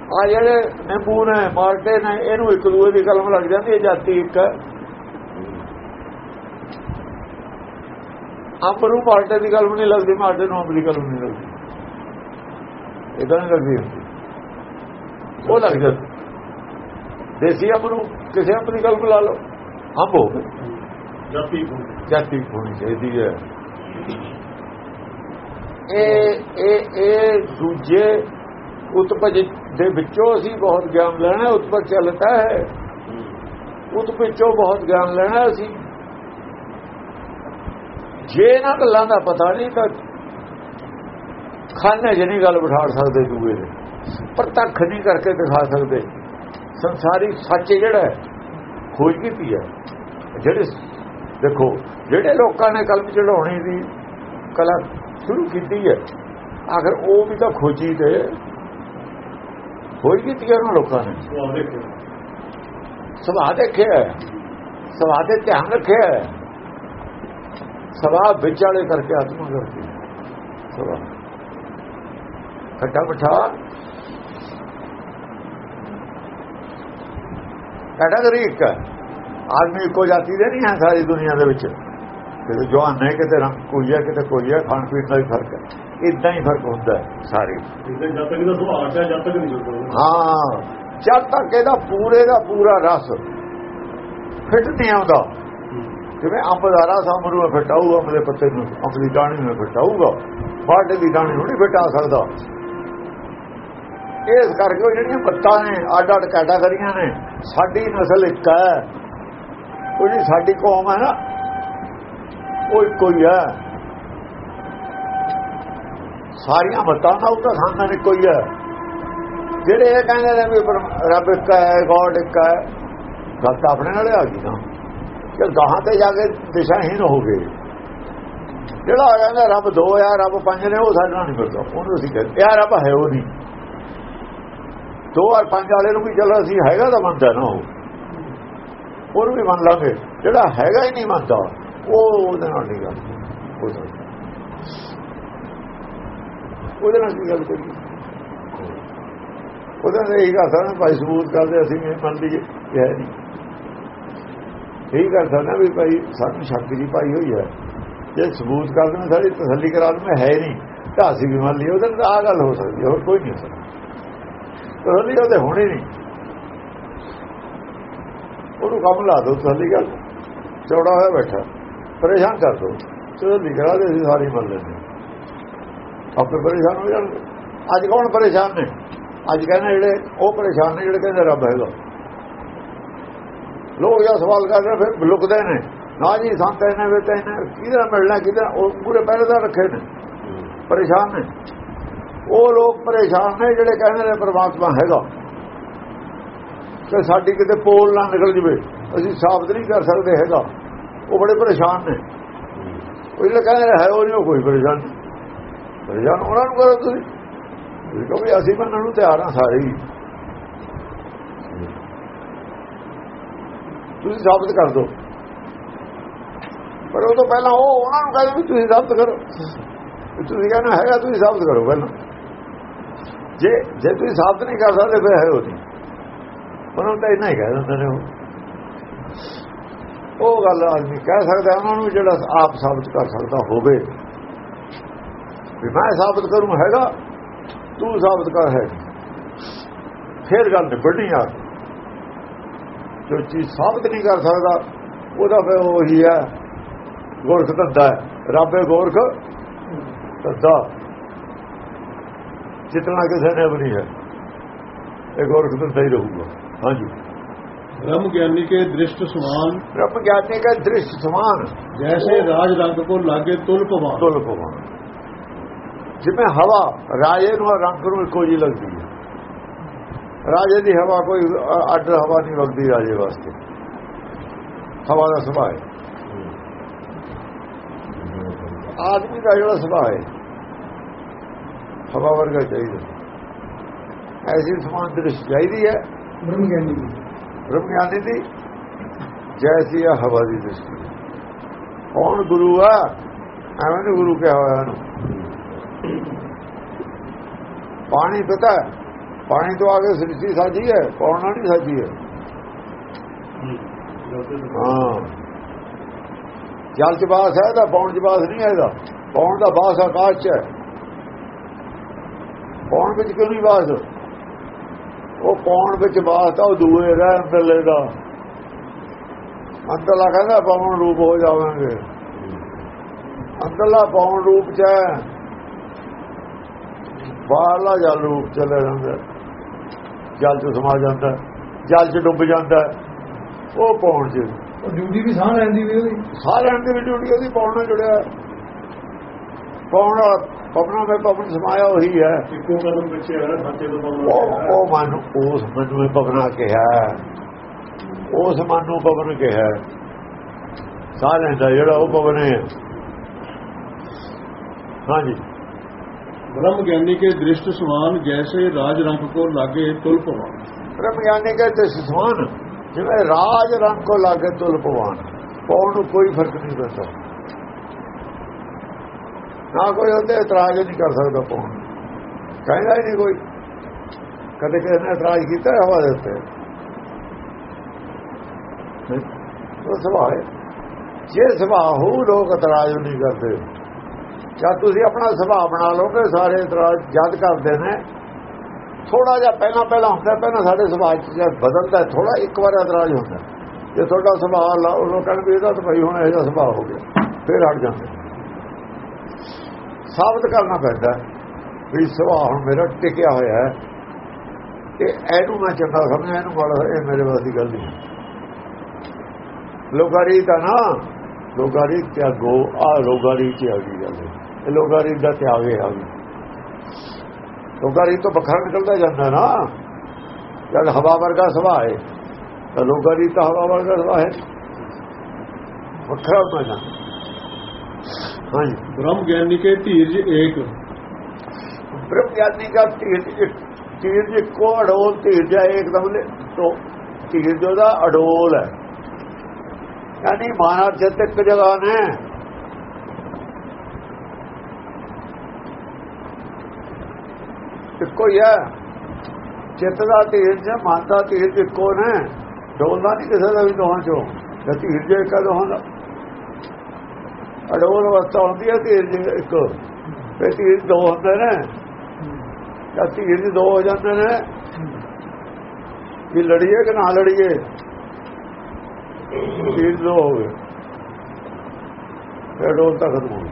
ਆ ਜਿਹੜੇ ਨਿੰਬੂ ਨੇ, ਮਾਲਟੇ ਨੇ, ਇਹਨੂੰ ਇੱਕ ਦੂਏ ਦੀ ਕਲਮ ਲੱਗ ਜਾਂਦੀ ਹੈ, ਜਾਤੀ ਇੱਕ। ਅੰਬ ਨੂੰ ਮਾਲਟੇ ਦੀ ਕਲਮ ਨਹੀਂ ਲੱਗਦੀ, ਮਾਲਟੇ ਨੂੰ ਅੰਬ ਦੀ ਕਲਮ ਨਹੀਂ ਲੱਗਦੀ। ਇਦਾਂ ਨਹੀਂ ਲੱਗਦੀ ਉਹ ਲੱਗ ਜਾਂਦੀ। ਦੇਸੀ ਅੰਬ ਨੂੰ ਕਿਸੇ ਅੰਬ ਦੀ ਕਲਮ ਲਾ ਲਓ। ਅੰਬ ਹੋ ਗਏ। ਜਾਤੀ ਜਾਤੀ ਹੋਣੀ ਚਾਹੀਦੀ ਹੈ। ਇਹ ਇਹ ਇਹ ਦੂਜੇ ਉਤਪਜ ਦੇ ਵਿੱਚੋਂ ਅਸੀਂ ਬਹੁਤ ਗਿਆਨ ਲੈਣਾ ਉਤਪਜ ਚੱਲਦਾ ਹੈ। ਉਤ ਵਿੱਚੋਂ ਬਹੁਤ ਗਿਆਨ ਲੈਣਾ ਅਸੀਂ। ਜੇ ਇਹਨਾਂ ਗੱਲਾਂ ਦਾ ਪਤਾ ਨਹੀਂ ਤਾਂ ਖਾਨੇ ਜਿਹੀ ਗੱਲ ਬਿਠਾ ਸਕਦੇ ਦੂਏ ਦੇ। ਪ੍ਰਤੱਖ ਨਹੀਂ ਕਰਕੇ ਦਿਖਾ ਸਕਦੇ। ਸੰਸਾਰੀ ਸੱਚ ਜਿਹੜਾ ਖੋਜ ਕੀਤੀ ਹੈ। ਜਿਹੜੇ ਦੇਖੋ ਜਿਹੜੇ ਲੋਕਾਂ ਨੇ ਕਲਮ ਚੜਾਉਣੀ ਦੀ ਕਲਾ ਸ਼ੁਰੂ ਕੀਤੀ ਹੈ ਆਖਰ ਉਹ ਵੀ ਤਾਂ ਖੋਜੀ ਤੇ ਖੋਜ ਕੀਤੀ ਹੈ ਉਹਨਾਂ ਲੋਕਾਂ ਨੇ। ਸੁਭਾਅ ਦੇਖਿਆ। ਸੁਭਾਅ ਤੇ ਧਿਆਨ ਰੱਖਿਆ ਸੁਭਾਅ ਵਿਚਾਲੇ ਕਰਕੇ ਆਤਮਾ ਕਰਦੀ ਸੁਭਾਅ। ਖੱਟਾ ਮਿੱਠਾ। ਕੈਟਾਗਰੀ ਇੱਕ ਹੈ। ਆਦਮੀ ਇੱਕੋ ਜਾਤੀ ਦੇ ਨਹੀਂ ਹੈ ਸਾਰੀ ਦੁਨੀਆ ਦੇ ਵਿੱਚ। ਕਿਤੇ ਜਵਾਨ ਹੈ ਕਿਤੇ ਰੰਗ ਕੋਈ ਹੈ ਕਿਤੇ ਕੋਈ ਹੈ ਖਾਣ ਪੀਣ ਦਾ ਵੀ ਫ਼ਰਕ ਹੈ। ਇਦਾਂ ਹੀ ਫ਼ਰਕ ਹੁੰਦਾ ਹੈ ਸਾਰੇ। ਇਹਦੇ ਜਦ ਤੱਕ ਦਾ ਸੁਭਾਅ ਹੈ ਜਦ ਤੱਕ ਨਹੀਂ ਜੁੜਦਾ। ਹਾਂ ਜਦ ਤੱਕ ਇਹਦਾ ਪੂਰੇ ਦਾ ਪੂਰਾ ਰਸ ਫਿੱਟ ਨਹੀਂ ਆਉਂਦਾ ਜਿਵੇਂ ਅੰਬ ਦਾ ਰਸ ਅੰਬ ਨੂੰ ਫਿੱਟ ਆਊਗਾ ਅੰਬ ਦੇ ਪੱਤੇ ਨੂੰ ਅੰਬ ਦੀ ਟਾਹਣੀ ਨੂੰ ਫਿੱਟ ਆਊਗਾ ਬਾਟੇ ਦੀ ਟਾਹਣੀ ਨੂੰ ਨਹੀਂ ਫਿੱਟ ਆ ਸਕਦਾ। ਇਸ ਕਰਕੇ ਉਹ ਜਿਹੜੀਆਂ ਬੱਤਾਂ ਨੇ ਅੱਡ ਅੱਡ ਕੈਟਾਗਰੀਆਂ ਨੇ ਸਾਡੀ ਨਸਲ ਇੱਕ ਹੈ। ਉਹ ਜਿਹੜੀ ਸਾਡੀ ਕੌਮ ਹੈ ਨਾ, ਉਹ ਇੱਕੋ ਹੀ ਹੈ। ਸਾਰੀਆਂ ਬੱਤਾਂ ਦਾ ਉਹ ਤਾਂ ਖਾਨਦਾਨ ਇੱਕੋ ਹੀ ਹੈ। ਜਿਹੜੇ ਇਹ ਕਹਿੰਦੇ ਨੇ ਵੀ ਰੱਬ ਇੱਕ ਹੈ, ਗੋਡ ਇੱਕ ਹੈ, ਗੱਲ ਤਾਂ ਆਪਣੇ ਨਾਲੇ ਆ ਗਈ ਨਾ। ਕਿ ਗਾਹਾਂ ਤੇ ਜਾ ਕੇ ਦਿਸ਼ਾਹੀਨ ਹੋ ਗਏ। ਜਿਹੜਾ ਆ ਜਾਂਦਾ, ਰੱਬ ਦੋ ਆ, ਰੱਬ ਪੰਜ ਨੇ, ਉਹ ਸਾਡੇ ਨਾਲ ਨਹੀਂ ਮਿਲਦਾ। ਉਹਨੂੰ ਅਸੀਂ ਕਹਿੰਦੇ ਯਾਰ ਰੱਬ ਹੈ ਉਹ ਨਹੀਂ। ਦੋ ਔਰ ਪੰਜ ਵਾਲੇ ਨੂੰ ਵੀ ਚਲੋ ਅਸੀਂ ਹੈਗਾ ਤਾਂ ਮੰਨਦਾ ਨਾ ਉਹ। ਉਹਨੂੰ ਵੀ ਮੰਨ ਲਾਂਗੇ ਜਿਹੜਾ ਹੈਗਾ ਹੀ ਨਹੀਂ ਮੰਨਦਾ ਉਹ ਉਹਦੇ ਨਾਲ ਨਹੀਂ ਗੱਲ। ਉਹਦੇ ਨਾਲ- ਕੀ ਗੱਲ ਕਰੀ ਉਹਦੇ ਨਾਲ ਇਹ ਗੱਲ ਸਾਡਾ ਭਾਈ ਸਬੂਤ ਕਰਦੇ ਅਸੀਂ ਇਹ ਮੰਨ ਲਈਏ ਕਿ ਹੈ ਨਹੀਂ। ਇਹ ਗੱਲ ਸਾਡਾ ਵੀ ਭਾਈ ਸਾਨੂੰ ਸ਼ੱਕ ਦੀ ਪਾਈ ਹੋਈ ਹੈ। ਜੇ ਸਬੂਤ ਕਰ ਦੇਣ ਸਾਡੀ ਤਸੱਲੀ ਕਰਾ ਦੇਣ ਹੈ ਹੀ ਨਹੀਂ। ਤਾਂ ਅਸੀਂ ਵੀ ਮੰਨ ਲਈਏ ਉਹਦੇ ਨਾਲ ਆ ਗੱਲ ਹੋ ਸਕਦੀ ਹੈ, ਹੋਰ ਕੋਈ ਨਹੀਂ ਹੋ ਸਕਦਾ। ਤਸੱਲੀ ਉਹਦੇ ਹੋਣੀ ਨਹੀਂ। ਉਹਨੂੰ ਕੰਮ ਲਾ ਦੋ ਤਸੱਲੀ ਗੱਲ। ਚੌੜਾ ਹੋਇਆ ਬੈਠਾ। ਪਰੇਸ਼ਾਨ ਕਰ ਦੋ ਤਸੱਲੀ ਕਰਾ ਦੇ ਸਾਰੀ ਮੰਨ ਲੈਂਦੇ ਆਪੇ ਪਰੇਸ਼ਾਨ ਹੋ ਜਾਣਗੇ। ਅੱਜ ਕੌਣ ਪਰੇਸ਼ਾਨ ਨੇ? ਅੱਜ ਕਹਿੰਦੇ ਜਿਹੜੇ, ਉਹ ਪਰੇਸ਼ਾਨ ਨੇ ਜਿਹੜੇ ਕਹਿੰਦੇ ਰੱਬ ਹੈਗਾ। ਲੋਕ ਇਹ ਸਵਾਲ ਕਰਦੇ ਫਿਰ ਲੁਕਦੇ ਨੇ। ਨਾ ਜੀ, ਸੰਤ ਇਹਨੇ ਵੇ ਤੇ ਇਹਨੇ ਕਿਹਦਾ ਮਿਲਣਾ, ਕਿਹਦਾ ਉਹ ਪੂਰੇ ਪਹਿਰੇਦਾਰ ਰੱਖੇ ਨੇ। ਪਰੇਸ਼ਾਨ ਨੇ। ਉਹ ਲੋਕ ਪਰੇਸ਼ਾਨ ਨੇ ਜਿਹੜੇ ਕਹਿੰਦੇ ਨੇ ਪਰਮਾਤਮਾ ਹੈਗਾ। ਕਿ ਸਾਡੀ ਕਿਤੇ ਪੋਲ ਨਾ ਨਿਕਲ ਜਵੇ। ਅਸੀਂ ਸਾਬਤ ਨਹੀਂ ਕਰ ਸਕਦੇ ਹੈਗਾ। ਉਹ ਬੜੇ ਪਰੇਸ਼ਾਨ ਨੇ। ਉਹ ਜਿਹੜੇ ਕਹਿੰਦੇ ਹੈ ਉਹ ਨਹੀਂ, ਉਹ ਕੋਈ ਪਰੇਸ਼ਾਨ ਨਹੀਂ। ਪਰੇਸ਼ਾਨ ਉਹਨਾਂ ਨੂੰ ਕਰੋ ਤੁਸੀਂ। ਤੁਸੀਂ ਕਹੋ ਵੀ ਅਸੀਂ ਮੰਨਣ ਨੂੰ ਤਿਆਰ ਹਾਂ ਸਾਰੇ ਹੀ। ਤੁਸੀਂ ਸਾਬਤ ਕਰ ਦਿਓ ਪਰ ਉਹ ਤੋਂ ਪਹਿਲਾਂ ਉਹ ਉਹਨਾਂ ਨੂੰ ਕਹਿੰਦੇ ਵੀ ਤੁਸੀਂ ਸਾਬਤ ਕਰੋ। ਤੁਸੀਂ ਕਹਿੰਦਾ ਹੈਗਾ, ਤੁਸੀਂ ਸਾਬਤ ਕਰੋ ਪਹਿਲਾਂ। ਜੇ ਜੇ ਤੁਸੀਂ ਸਾਬਤ ਨਹੀਂ ਕਰ ਸਕਦੇ, ਫਿਰ ਹੈ ਉਹ ਨਹੀਂ। ਉਹਨਾਂ ਨੂੰ ਤਾਂ ਇੰਨਾ ਹੀ ਕਹਿ ਦਿੰਦੇ ਨੇ ਉਹ। ਗੱਲ ਆਦਮੀ ਕਹਿ ਸਕਦਾ ਉਹਨਾਂ ਨੂੰ ਜਿਹੜਾ ਆਪ ਸਾਬਤ ਕਰ ਸਕਦਾ ਹੋਵੇ। ਵੀ ਮੈਂ ਸਾਬਤ ਕਰੂੰ ਹੈਗਾ, ਤੂੰ ਸਾਬਤ ਕਰ ਹੈ। ਫਿਰ ਗੱਲ ਨਿਬੜਨੀ ਆ। ਜੋ ਚੀਜ਼ ਸਾਬਤ ਨਹੀਂ ਕਰ ਸਕਦਾ, ਉਹਦਾ ਫਿਰ ਉਹੀ ਹੈ, ਗੋਰਖ ਧੰਦਾ ਹੈ। ਰੱਬੇ ਗੋਰਖ ਧੰਦਾ। ਜਿਤਨਾ ਕਿਸੇ ਨੇ ਵੀ ਨਹੀਂ ਹੈ, ਇਹ ਗੋਰਖ ਧੰਦਾ ਹੀ ਰਹੂਗਾ। ਹਾਂਜੀ ब्रह्म ज्ञानी के दृष्ट समान ब्रह्म ज्ञानी का दृश्य समान जैसे राज रंग को लागे तुल पवान ਤੁਲ ਪਵਾਨ ਜਿਵੇਂ ਹਵਾ ਰਾਜੇ ਨੂੰ ਔਰ ਰੰਗ ਨੂੰ ਇੱਕੋ ਜੀ ਲੱਗਦੀ ਹੈ ਰਾਜੇ ਦੀ ਹਵਾ ਕੋਈ ਅ- ਅੱਡ ਹਵਾ ਨਹੀਂ ਵਗਦੀ ਰਾਜੇ ਵਾਸਤੇ ਹਵਾ ਦਾ ਸੁਭਾਅ ਹੈ ਆਦਮੀ ਦਾ ਜਿਹੜਾ ਸੁਭਾਅ ਹੈ ਹਵਾ ਵਰਗਾ ਚਾਹੀਦਾ ਐਸੀ ਸਮਾਨ ਦ੍ਰਿਸ਼ ਚਾਹੀਦੀ ਹੈ ਬ੍ਰਹਮ ਗਿਆਨੀ ਦੀ ਬ੍ਰਹਮ ਗਿਆਨੀ ਦੀ ਜੈਸੀ ਆ ਹਵਾ ਦੀ ਦ੍ਰਿਸ਼ਟੀ। ਕੌਣ ਗੁਰੂ ਆ? ਐਵੇਂ ਨੀ ਗੁਰੂ ਕਿਹਾ ਹੋਇਆ ਇਹਨੂੰ। ਪਾਣੀ ਪਤਾ ਪਾਣੀ ਤੋਂ ਆਗੇ ਸ੍ਰਿਸ਼ਟੀ ਸਾਜੀ ਹੈ ਪੌਣਾ ਨਹੀਂ ਸਾਜੀ ਹੈ? ਹਾਂ। ਜਲ ਚ ਬਾਸ ਹੈ ਤਾਂ ਪੌਣ ਚ ਬਾਸ ਨਹੀਂ ਹੈ ਇਹਦਾ। ਪੌਣ ਦਾ ਬਾਸ ਆਕਾਸ਼ ਚ ਹੈ। ਪੌਣ ਵਿੱਚ ਕਿਉਂ ਨਹੀਂ ਬਾਸ ਉਹ ਪੌਣ ਵਿੱਚ ਬਾਸ ਤਾਂ ਉਹ ਦੂਏ ਰਹਿ ਅੰਦਰਲੇ ਦਾ। ਅੰਦਰਲਾ ਕਹਿੰਦਾ ਪੌਣ ਰੂਪ ਹੋ ਜਾਵਾਂਗੇ। ਅੰਦਰਲਾ ਪੌਣ ਰੂਪ ਚ ਹੈ। ਬਾਹਰਲਾ ਜਲ ਰੂਪ ਚਲੇ ਜਾਂਦਾ ਜਲ ਚ ਸਮਾ ਜਾਂਦਾ ਜਲ ਚ ਡੁੱਬ ਜਾਂਦਾ ਉਹ ਪੌਣ ਚ। ਉਹ ਡਿਊਟੀ ਵੀ ਸਾਹ ਲੈਂਦੀ ਵੀ ਉਹਦੀ। ਸਾਰਿਆਂ ਦੇ ਵਿੱਚ ਡਿਊਟੀ ਉਹਦੀ ਪੌਣ ਨਾਲ ਜੁੜਿਆ। ਪਾਉਣ ਪਵਨਾ ਵਿੱਚ ਪਵਨ ਸਮਾਇਆ ਹੋਈ ਹੈ। ਉਹ ਮਨ ਉਸ ਮਨ ਨੂੰ ਪਵਨਾ ਕਿਹਾ। ਉਸ ਮਨ ਨੂੰ ਪਵਨ ਕਿਹਾ। ਸਾਹ ਲੈਂਦਾ ਜਿਹੜਾ ਉਹ ਪਵਨ ਹੈ। ਹਾਂਜੀ। ਬ੍ਰਹਮ ਗਿਆਨੀ ਕੇ ਦ੍ਰਿਸ਼ਟ ਸਮਾਨ ਜੈਸੇ ਰਾਜ ਰੰਗ ਕੋ ਲਾਗੇ ਤੁਲ ਪਵਾਨ ਬ੍ਰਹਮ ਗਿਆਨੀ ਕੇ ਦ੍ਰਿਸ਼ਟ ਸਮਾਨ ਜਿਵੇਂ ਰਾਜ ਰੰਗ ਕੋ ਲਾਗੇ ਤੁਲ ਪਵਾਨ ਪੌਣ ਨੂੰ ਕੋਈ ਫ਼ਰਕ ਨਹੀਂ ਪੈਂਦਾ। ਨਾ ਕੋਈ ਉਹਦੇ ਇਤਰਾਜ਼ ਨਹੀਂ ਕਰ ਸਕਦਾ ਪੌਣ ਕਹਿੰਦਾ ਹੀ ਨਹੀਂ ਕੋਈ। ਕਦੇ ਕਿਸੇ ਨੇ ਇਤਰਾਜ਼ ਕੀਤਾ ਹੈ ਹਵਾ ਦੇ ਉੱਤੇ? ਉਹ ਸੁਭਾਅ ਹੈ। ਜੇ ਸੁਭਾਅ ਹੋ ਲੋਕ ਇਤਰਾਜ਼ ਨਹੀਂ ਕਰਦੇ। ਜਦ ਤੁਸੀਂ ਆਪਣਾ ਸੁਭਾਅ ਬਣਾ ਲਓਗੇ ਸਾਰੇ ਇਤਰਾਜ਼ ਜਦ ਕਰਦੇ ਨੇ ਥੋੜਾ ਜਿਹਾ ਪਹਿਲਾਂ ਪਹਿਲਾਂ ਹੁੰਦਾ ਪਹਿਲਾਂ ਸਾਡੇ ਸੁਭਾਅ ਚ ਜਦ ਬਦਲਦਾ ਥੋੜਾ ਇੱਕ ਵਾਰ ਇਤਰਾਜ਼ ਹੁੰਦਾ। ਜੇ ਤੁਹਾਡਾ ਸੁਭਾਅ ਲੋਕਾਂ ਵੀ ਇਹਦਾ ਤਾਂ ਭਾਈ ਹੁਣ ਇਹਦਾ ਸੁਭਾਅ ਹੋ ਗਿਆ ਫਿਰ ਹਟ ਜਾਂਦੇ ਸਾਬਤ ਕਰਨਾ ਪੈਂਦਾ ਵੀ ਸੁਭਾਅ ਹੁਣ ਮੇਰਾ ਟਿਕਿਆ ਹੋਇਆ ਹੈ ਕਿ ਇਹਨੂੰ ਮੈਂ ਚੰਗਾ ਸਮਝਿਆ ਇਹਨੂੰ ਮਾੜਾ ਇਹ ਮੇਰੇ ਵਾਸਤੇ ਗੱਲ ਨਹੀਂ ਲੋਕਾਰੀ ਤਾਂ ਨਾ ਲੋਕਾਰੀ ਤਿਆਗੋ, ਆ ਲੋਕਾਰੀ ਚ ਆ ਗਈ ਗੱਲ ਇਹ ਲੋਕਾਰੀ ਦਾ ਤਿਆਗ ਆ। ਗਈ ਲੋਕਾਰੀ ਤੋਂ ਵੱਖਰਾ ਨਿਕਲਦਾ ਜਾਂਦਾ ਨਾ। ਜਦ ਹਵਾ ਵਰਗਾ ਸੁਭਾਅ ਹੈ, ਤਾਂ ਲੋਕਾਰੀ ਤਾਂ ਹਵਾ ਵਰਗਾ ਸੁਭਾਅ ਹੈ। ਵੱਖਰਾ ਹੁੰਦਾ ਜਾਂਦਾ। ਹਾਂਜੀ। ਬ੍ਰਹਮ ਗਿਆਨੀ ਕੇ ਧੀਰਜ ਏਕ। ਬ੍ਰਹਮ ਗਿਆਨੀ ਦਾ ਧੀਰਜ ਧੀਰਜ ਕੋ ਅਡੋਲ ਧੀਰਜ ਏਕ ਦਾ ਬੋਲੇ ਤੋ ਧੀਰਜ ਦਾ ਅਡੋਲ ਹੈ। ਯਾਨੀ ਮਾਨਵ ਜਦ ਤੱਕ ਜਗਾਨ ਹੈ ਇੱਕੋ ਹੀ ਹੈ। ਚਿੱਤ ਦਾ ਧੀਰਜ ਮਨ ਦਾ ਧੀਰਜ ਇੱਕੋ ਨੇ। ਦੋਨਾਂ ਨਹੀਂ ਕਿਸੇ ਦਾ ਵੀ ਦੋਹਾਂ ਚੋਂ। ਧੀਰਜ ਇੱਕਾ ਦੋਹਾਂ ਦਾ ਅਡੋਲ ਅਵਸਥਾ ਹੁੰਦੀ ਹੈ ਧੀਰ ਜੇ ਇੱਕ। ਫਿਰ ਧੀਰ ਦੋ ਹੁੰਦੇ ਨੇ। ਜਾਂ ਧੀਰ ਜੀ ਦੋ ਹੋ ਜਾਂਦੇ ਨੇ। ਵੀ ਲੜੀਏ ਕਿ ਨਾ ਲੜੀਏ? ਧੀਰ ਦੋ ਹੋ ਗਏ। ਫਿਰ ਡੋਲ ਤਾਂ ਖਤਮ ਹੋ ਗਈ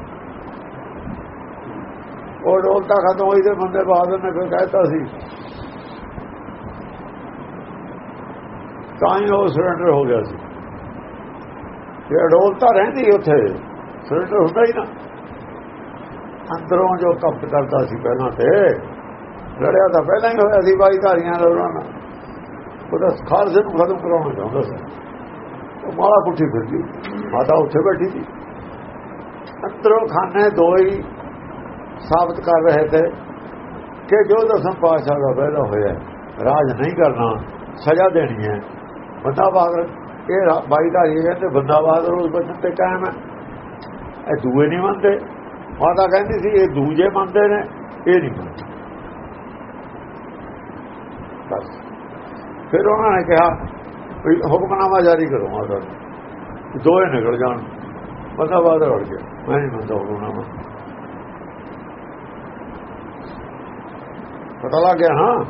ਉਹ ਡੋਲ ਤਾਂ ਖਤਮ ਹੋਈ ਤੇ ਬੰਦੇ ਬਾਦਰ ਨੇ ਫਿਰ ਕਹਿਤਾ ਸੀ। ਤਾਂ ਹੀ ਉਹ ਸਰੈਂਡਰ ਹੋ ਗਿਆ ਸੀ। ਤੇ ਡੋਲ ਤਾਂ ਰਹਿੰਦੀ ਉੱਥੇ। ਸਰੈਂਡਰ ਹੁੰਦਾ ਹੀ ਨਾ। ਅੰਦਰੋਂ ਜੋ ਕੰਪ ਕਰਦਾ ਸੀ ਪਹਿਲਾਂ ਤੇ, ਲੜਿਆ ਤਾਂ ਪਹਿਲਾਂ ਹੀ ਹੋਇਆ ਸੀ, ਬਾਈ ਧਾਰੀਆਂ ਦਾ ਉਹਨਾਂ ਨਾਲ। ਉਹਦਾ ਖਾਲਸੇ ਨੂੰ ਖਤਮ ਕਰਾਉਣਾ ਚਾਹੁੰਦਾ ਸੀ। ਉਹ ਮਾਲਾ ਪੁੱਠੀ ਫਿਰਦੀ ਮਾਤਾ ਉੱਥੇ ਬੈਠੀ ਸੀ। ਅੰਦਰੋਂ ਖਾਨੇ ਦੋ ਹੀ ਸਾਬਤ ਕਰ ਰਹੇ ਤੇ ਕਿ ਜੋ ਦਸਮ ਪਾਸ਼ਾ ਦਾ ਪਹਿਲਾ ਹੋਇਆ ਰਾਜ ਨਹੀਂ ਕਰਨਾ, ਸਜ਼ਾ ਦੇਣੀ ਹੈ। ਬੰਦਾ ਬਾਦਰ ਇਹ ਬਾਈ ਧਾਰੀ ਕਹਿੰਦੇ, ਬੰਦਾ ਬਾਦਰ ਉਸ ਬਚਨ ਤੇ ਕਾਇਮ ਹੈ। ਇਹ ਦੂਏ ਨਹੀਂ ਮੰਨਦੇ। ਮਾਤਾ ਕਹਿੰਦੀ ਸੀ, ਇਹ ਦੂਜੇ ਮੰਨਦੇ ਨੇ, ਇਹ ਨਹੀਂ ਮੰਨਦੇ। ਬਸ। ਫਿਰ ਉਹਨਾਂ ਨੇ ਕਿਹਾ, ਵੀ ਹੁਕਮਨਾਮਾ ਜਾਰੀ ਕਰੋ ਮਾਤਾ ਨੂੰ ਦੋਏ ਨਿਕਲ ਜਾਣ। ਬੰਦਾ ਬਾਦਰ ਉੜ ਗਿਆ। ਮੈਂ ਨਹੀਂ ਮੰਨਦਾ ਹੁਕਮਨਾਮਾ। ਪਤਾ ਲੱਗ ਗਿਆ, ਹਾਂ।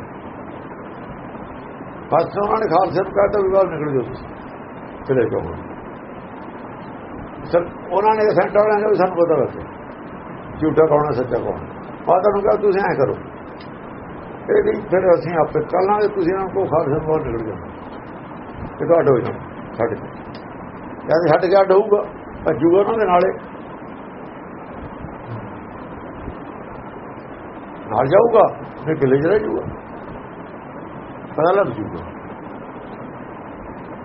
ਬਸ ਉਹਨਾਂ ਨੇ ਖਾਲਸੇ ਨੂੰ ਕਹਤਾ ਵੀ ਨਿਕਲ ਜਾਓ ਤੁਸੀਂ। ਚਲੇ ਜਾਓ ਉਹਨਾਂ ਨੇ ਸੈਂਟਰ ਵਾਲਿਆਂ ਨੇ ਵੀ ਸਾਨੂੰ ਪਤਾ ਲੱਗੇ ਝੂਠਾ ਕੌਣ ਹੈ, ਸੱਚਾ ਕੌਣ ਮਾਤਾ ਨੂੰ ਕਹਾ, ਤੁਸੀਂ ਐ ਕਰੋ। ਇਹ ਵੀ ਫਿਰ ਅਸੀਂ ਆਪੇ ਕਰ ਲਾਂਗੇ ਤੁਸੀਂ ਇਹਨਾਂ ਕੋਲ ਖਾਲਸੇ ਬਹੁਤ ਨਿਕਲ ਜਾਣਾ ਇਹ ਤੁਹਾਡਾ ਹੋ ਜਾਣਾ ਛੱਡ ਕੇ ਜਦ ਛੱਡ ਕੇ ਅੱਡ ਹੋਊਗਾ ਭੱਜੂਗਾ ਉਹਨਾਂ ਦੇ ਨਾਲੇ। ਨਾਲ ਜਾਊਗਾ ਫਿਰ ਕਿਲੇ ਚ ਰਹਿ ਜਾਊਗਾ ਪਤਾ ਲੱਗ ਜੂਗਾ।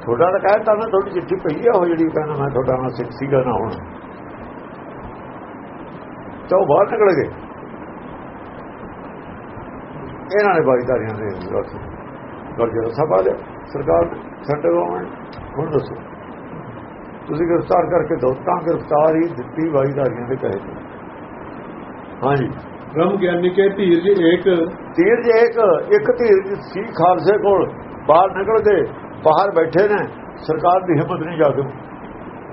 ਥੋੜਾ ਤਾਂ ਕਹਿਤਾ ਨਾ ਥੋੜੀ ਚਿੱਠੀ ਪਈ ਆ ਉਹ ਜਿਹੜੀ ਕਹਿੰਦਾ ਮੈਂ ਤੁਹਾਡਾ ਨਾਲ ਸਿੱਖ ਸੀਗਾ ਨਾ ਹੁਣ। ਤਾਂ ਬਾਹਰ ਨਿਕਲ ਗਏ। ਇਹਨਾਂ ਨੇ ਬਾਰੀਦਾਰੀਆਂ ਦੇ ਰੋਕ ਗਰਜਰ ਸਭਾ ਦੇ ਸਰਕਾਰ ਸੈਂਟਰ ਗਵਰਨਮੈਂਟ ਹੁਣ ਦੱਸੋ। ਤੁਸੀਂ ਗ੍ਰਿਫਤਾਰ ਕਰਕੇ ਦੋਸਤਾਂ ਗ੍ਰਿਫਤਾਰ ਹੀ ਦਿੱਤੀ ਬਾਰੀਦਾਰੀਆਂ ਦੇ ਕਹੇ ਹਾਂਜੀ। ਬ੍ਰਹਮ ਗਿਆਨੀ ਕੇ ਧੀਰਜ ਇੱਕ ਧੀਰਜ ਇੱਕ ਇੱਕ ਧੀਰਜ ਸੀ ਖਾਲਸੇ ਕੋਲ। ਬਾਹਰ ਨਿਕਲ ਗਏ। ਬਾਹਰ ਬੈਠੇ ਨੇ ਸਰਕਾਰ ਦੀ ਹਿੰਮਤ ਨਹੀਂ ਜਾ ਕੇ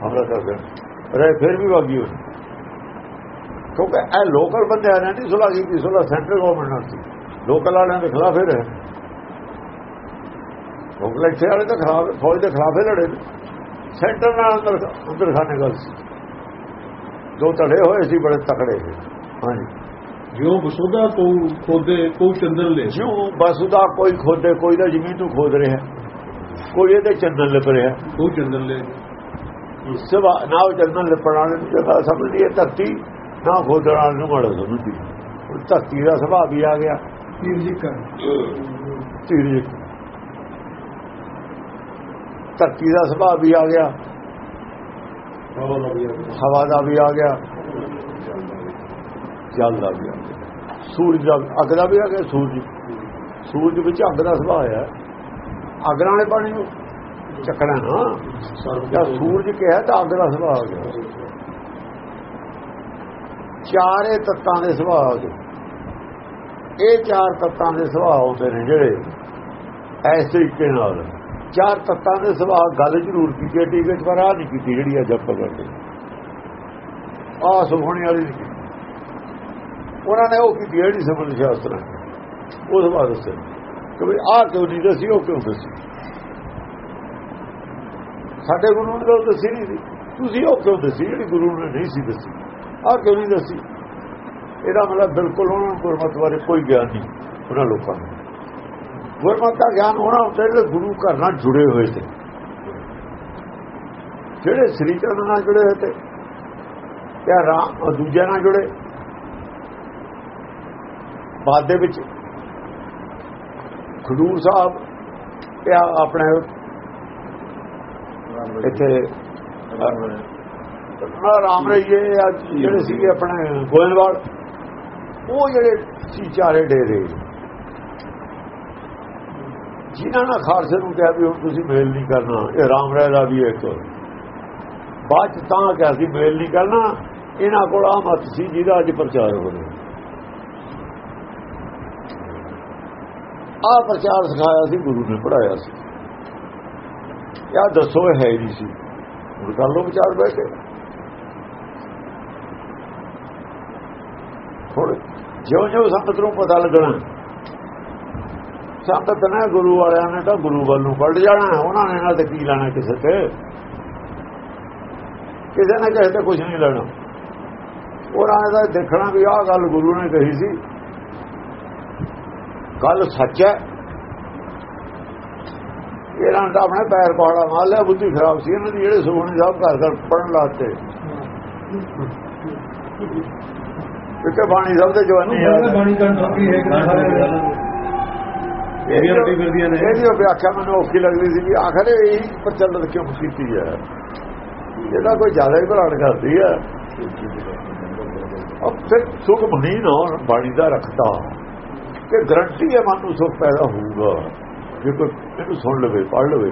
ਹਮਲਾ ਕਰ ਦੇਣ ਰੇ ਫਿਰ ਵੀ ਵਾਗੀ ਹੋਈ। ਕਿਉਂਕਿ ਇਹ ਲੋਕਲ ਬੰਦੇ ਆ ਨਹੀਂ ਸੁਲਾ ਕੀਤੀ ਸੁਲਾ ਸੈਂਟਰ ਗਵਰਨਮੈਂਟ ਨਾਲ ਸੀ। ਲੋਕਲ ਵਾਲਿਆਂ ਦੇ ਖਿਲਾਫ ਫਿਰ ਹੈ ਲੋਕਲ ਇੱਥੇ ਵਾਲੇ ਤਾਂ ਖਿਲਾਫ ਫੌਜ ਦੇ ਖਿਲਾਫ ਲੜੇ ਸੈਂਟਰ ਨਾਲ ਅੰਦਰ ਅੰਦਰ ਖਾਨੇ ਗੱਲ ਸੀ। ਦੋ ਧੜੇ ਹੋਏ ਸੀ ਬੜੇ ਤਕੜੇ ਹਾਂਜੀ। ਜਿਉ ਬਸੁਦਾ ਕੋ ਖੋਦੇ ਕੋ ਚੰਦਰ ਲੈ ਜਿਉ ਬਸੁਦਾ ਕੋਈ ਖੋਦੇ ਕੋਈ ਨਾ ਜ਼ਮੀਨ ਨੂੰ ਖੋਦ ਰਿਹਾ। ਕੋਈ ਇਹਦੇ ਚੰਦਨ ਲਿਪ ਰਿਹਾ। ਉਹ ਚੰਦਨ ਲੈ ਸਵਾ ਨਾ ਉਹ ਚੰਦਨ ਲਿਪਣ ਨੂੰ ਜਗਾ ਸਮਝਦੀ ਹੈ ਧਰਤੀ ਨਾ ਖੋਦਣਾ ਨੂੰ ਮਾੜਾ ਸਮਝਦੀ ਉਹ ਧਰਤੀ ਦਾ ਸੁਭਾਅ ਵੀ ਆ ਗਿਆ। ਤੀਰਜਿਕ ਤੀਰਜਿਕ ਧਰਤੀ ਦਾ ਸੁਭਾਅ ਵੀ ਆ ਗਿਆ। ਹਵਾ ਦਾ ਵੀ ਆ ਗਿਆ। ਜਲ ਦਾ ਵੀ ਆ ਗਿਆ। ਸੂਰਜ ਦਾ ਅੱਗ ਦਾ ਵੀ ਆ ਗਿਆ ਸੂਰਜ। ਸੂਰਜ ਵਿੱਚ ਅੱਗ ਦਾ ਸੁਭਾਅ ਆ। ਅੱਗ ਵਾਲੇ ਪਾਣੀ ਨੂੰ ਚੱਕਣਾ ਨਾ। ਜਾਂ ਸੂਰਜ ਕਿਹਾ ਤਾਂ ਅੱਗ ਦਾ ਸੁਭਾਅ ਆ ਗਿਆ। ਚਾਰੇ ਤੱਤਾਂ ਦੇ ਸੁਭਾਅ ਆ ਗਏ। ਇਹ ਚਾਰ ਤੱਤਾਂ ਦੇ ਸੁਭਾਅ ਹੁੰਦੇ ਨੇ ਜਿਹੜੇ ਇਸ ਤਰੀਕੇ ਨਾਲ। ਚਾਰ ਤੱਤਾਂ ਦੇ ਸੁਭਾਅ ਗੱਲ ਜ਼ਰੂਰ ਕੀਤੀ ਟੀਕੇ ਪਰ ਆ ਨਹੀਂ ਕੀਤੀ ਜਿਹੜੀ ਆ ਆਪਾਂ ਕਰਦੇ। ਆ ਸੁਖਣੀ ਵਾਲੀ ਨਹੀਂ ਕੀਤੀ। ਉਹਨਾਂ ਨੇ ਉਹ ਕੀਤੀ ਜਿਹੜੀ ਸਮਝ ਸ਼ਾਸਤਰ ਉਹ ਸੁਭਾਅ ਦੱਸਿਆ ਕਿ ਵੀ ਆ ਕਿਉਂ ਨਹੀਂ ਦੱਸੀ, ਉਹ ਕਿਉਂ ਦੱਸੀ? ਸਾਡੇ ਗੁਰੂ ਨੇ ਤਾਂ ਦੱਸੀ ਨਹੀਂ ਸੀ। ਤੁਸੀਂ ਉਹ ਕਿਉਂ ਦੱਸੀ? ਜਿਹੜੀ ਗੁਰੂ ਨੇ ਨਹੀਂ ਸੀ ਦੱਸੀ। ਆ ਕਿਉਂ ਨਹੀਂ ਦੱਸੀ? ਇਹਦਾ ਮਤਲਬ ਬਿਲਕੁਲ ਉਹਨਾਂ ਨੂੰ ਗੁਰਮਤਿ ਬਾਰੇ ਕੋਈ ਗਿਆਨ ਨਹੀਂ ਉਹਨਾਂ ਲੋਕਾਂ ਨੂੰ। ਗੁਰਮਤ ਦਾ ਗਿਆਨ ਹੋਣਾ ਹੁੰਦਾ ਜਿਹੜੇ ਗੁਰੂ ਘਰ ਨਾਲ ਜੁੜੇ ਹੋਏ ਸੀ ਜਿਹੜੇ ਸ੍ਰੀ ਚਰਨ ਨਾਲ ਜੁੜੇ ਹੋਏ ਤੇ ਤੇ ਰਾਮ ਦੂਜਿਆਂ ਨਾਲ ਜੁੜੇ। ਬਾਅਦ ਦੇ ਵਿੱਚ ਖਡੂਰ ਸਾਹਿਬ ਇਹ ਆਪਣੇ ਇੱਥੇ ਰਾਮ ਰਈਏ ਜਿਹੜੇ ਸੀਗੇ ਆਪਣੇ ਗੋਇੰਦਵਾਲ ਉਹ ਜਿਹੜੇ ਸੀ ਚਾਰੇ ਡੇਰੇ। ਜਿਨ੍ਹਾਂ ਨੇ ਖਾਲਸੇ ਨੂੰ ਕਿਹਾ ਵੀ ਹੁਣ ਤੁਸੀਂ ਮੇਲ ਨਹੀਂ ਕਰਨਾ ਇਹ ਰਾਮ ਰਾਏ ਦਾ ਵੀ ਇੱਕ। ਬਾਅਦ ਤਾਂ ਕਿਹਾ ਸੀ ਮੇਲ ਨਹੀਂ ਕਰਨਾ ਇਹਨਾਂ ਕੋਲ ਆ ਮਤ ਸੀ ਜਿਹਦਾ ਅੱਜ ਪ੍ਰਚਾਰ ਹੋ ਰਿਹਾ। ਆ ਪ੍ਰਚਾਰ ਸਿਖਾਇਆ ਸੀ, ਗੁਰੂ ਨੇ ਪੜਾਇਆ ਸੀ। ਯਾ ਦੱਸੋ ਹੈ ਹੀ ਨਹੀਂ ਸੀ। ਹੁਣ ਕਰ ਲੋ ਵਿਚਾਰ ਬੈਠੇ ਕੇ। ਹੁਣ ਜਿਉਂ ਜਿਉਂ ਸੰਗਤ ਨੂੰ ਪਤਾ ਲੱਗਣਾ, ਸੰਗਤ ਨੇ ਗੁਰੂ ਵਾਲਿਆਂ ਨੇ ਤਾਂ ਗੁਰੂ ਵੱਲ ਨੂੰ ਵੱਢ ਜਾਣਾ, ਉਹਨਾਂ ਨੇ ਨਾਲ ਤੇ ਕੀ ਲੈਣਾ ਕਿਸੇ ਤੇ? ਕਿਸੇ ਨੇ ਕਿਸੇ ਤੇ ਕੁਝ ਨਹੀਂ ਲੈਣਾ। ਉਹਨਾਂ ਨੇ ਤਾਂ ਦੇਖਣਾ ਵੀ ਆਹ ਗੱਲ ਗੁਰੂ ਨੇ ਕਹੀ ਸੀ। ਗੱਲ ਸੱਚ ਹੈ। ਇਹਨਾਂ ਦਾ ਆਪਣੇ ਪੈਰ ਪਹਾੜਾ ਮਾਰ ਲਿਆ ਬੁੱਧੀ ਖਰਾਬ ਸੀ। ਇਹਨਾਂ ਦੀ ਜਿਹੜੇ ਸੁਖਣੀ ਸਾਹਿਬ ਘਰ ਘਰ ਪੜਨ ਲਾਤੇ। ਕਿਤੇ ਬਾਣੀ ਸਭ ਦੇ ਜਵਾਨੀ ਆ। ਬਾਣੀ ਹੈ ਕਿ ਇਹ ਵੀ ਨੇ ਇਹਦੀ ਵਿਆਖਿਆ ਮੈਨੂੰ ਔਖੀ ਲੱਗਦੀ ਸੀ ਵੀ ਆਖਰ ਇਹ ਪ੍ਰਚਲਿਤ ਕਿਉਂ ਕੀਤੀ ਹੈ। ਇਹਦਾ ਕੋਈ ਜ਼ਿਆਦਾ ਹੀ ਭਲਾਣ ਕਰਦੀ ਹੈ। ਅਬ ਫਿਰ ਸੁਖ ਬਣੀ ਨਾ ਬਾਣੀ ਦਾ ਰੱਖਦਾ ਕਿ ਗਰੰਟੀ ਹੈ ਮਨ ਨੂੰ ਸੁਖ ਪੈਦਾ ਹੋਊਗਾ। ਜੇ ਕੋਈ ਇਹਨੂੰ ਸੁਣ ਲਵੇ ਪੜ ਲਵੇ।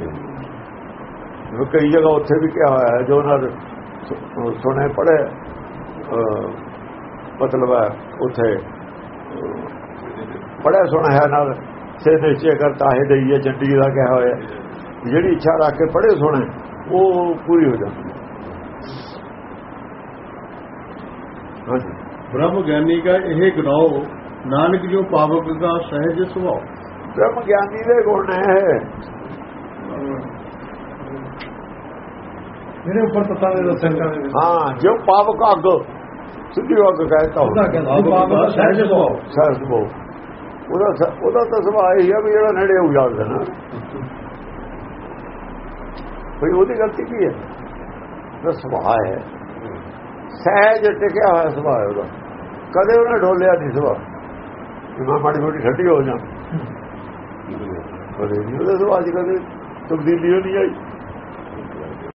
ਜਿਵੇਂ ਕਈ ਜਗ੍ਹਾ ਉੱਥੇ ਵੀ ਕਿਹਾ ਹੋਇਆ ਜੋ ਨਾਲ ਸੁਣੇ ਪੜੇ ਮਤਲਬ ਹੈ, ਉੱਥੇ ਪੜਿਆ ਸੁਣਿਆ ਨਾਲ ਸੇ ਦੇਸ਼ੇ ਕਰਤਾ ਹੈ ਦਈਏ ਚੰਡੀ ਦਾ ਕਿਹਾ ਹੋਇਆ ਜਿਹੜੀ ਇੱਛਾ ਰੱਖ ਕੇ ਪੜੇ ਸੁਣੇ, ਉਹ ਪੂਰੀ ਹੋ ਜਾਂਦੀ ਹੈ। ਬ੍ਰਹਮ ਗਿਆਨੀ ਦਾ ਇਹ ਗਨਾਉ ਨਾਨਕ ਜੋ ਪਾਵਕ ਦਾ ਸਹਿਜ ਸੁਭਾਅ। ਬ੍ਰਹਮ ਗਿਆਨੀ ਦੇ ਗੁਣ ਹੈ ਜਿਹੜੇ ਉੱਪਰ ਤਤਾਂ ਦੇ ਦਰਸ਼ਨ ਕਰਦੇ ਹਾਂ ਜੋ ਪਾਵਕ ਅਗ ਸਿੱਧੀ ਅਗ ਕਹਿੰਦਾ ਉਹਦਾ ਸਹਿਜ ਸੁਭਾਅ। ਸਹਿਜ ਸੁਭਾਅ। ਉਹਦਾ ਉਹਦਾ ਤਾਂ ਸੁਭਾਅ ਇਹ ਹੈ ਵੀ ਜਿਹੜਾ ਨੇੜੇ ਹੋ ਜਾਂਦਾ ਨਾ। ਭਈ ਉਹਦੀ ਗਲਤੀ ਕੀ ਹੈ? ਦਾ ਸੁਭਾਅ ਹੈ। ਸਹਿਜ ਟਿਕਿਆ ਹੋਇਆ ਸੁਭਾਅ ਉਹਦਾ। ਕਦੇ ਉਹਨੇ ਢੋਲਿਆ ਨਹੀਂ ਸੁਭਾਅ। ਮੈਂ ਮਾੜੀ ਮੋਟੀ ਠੱਡੀ ਹੋ ਜਾ। ਕਦੇ ਨਹੀਂ ਉਹਦੇ ਸੁਭਾਅ ਕਦੇ ਤਬਦੀਲੀ ਨਹੀਂ ਆਈ।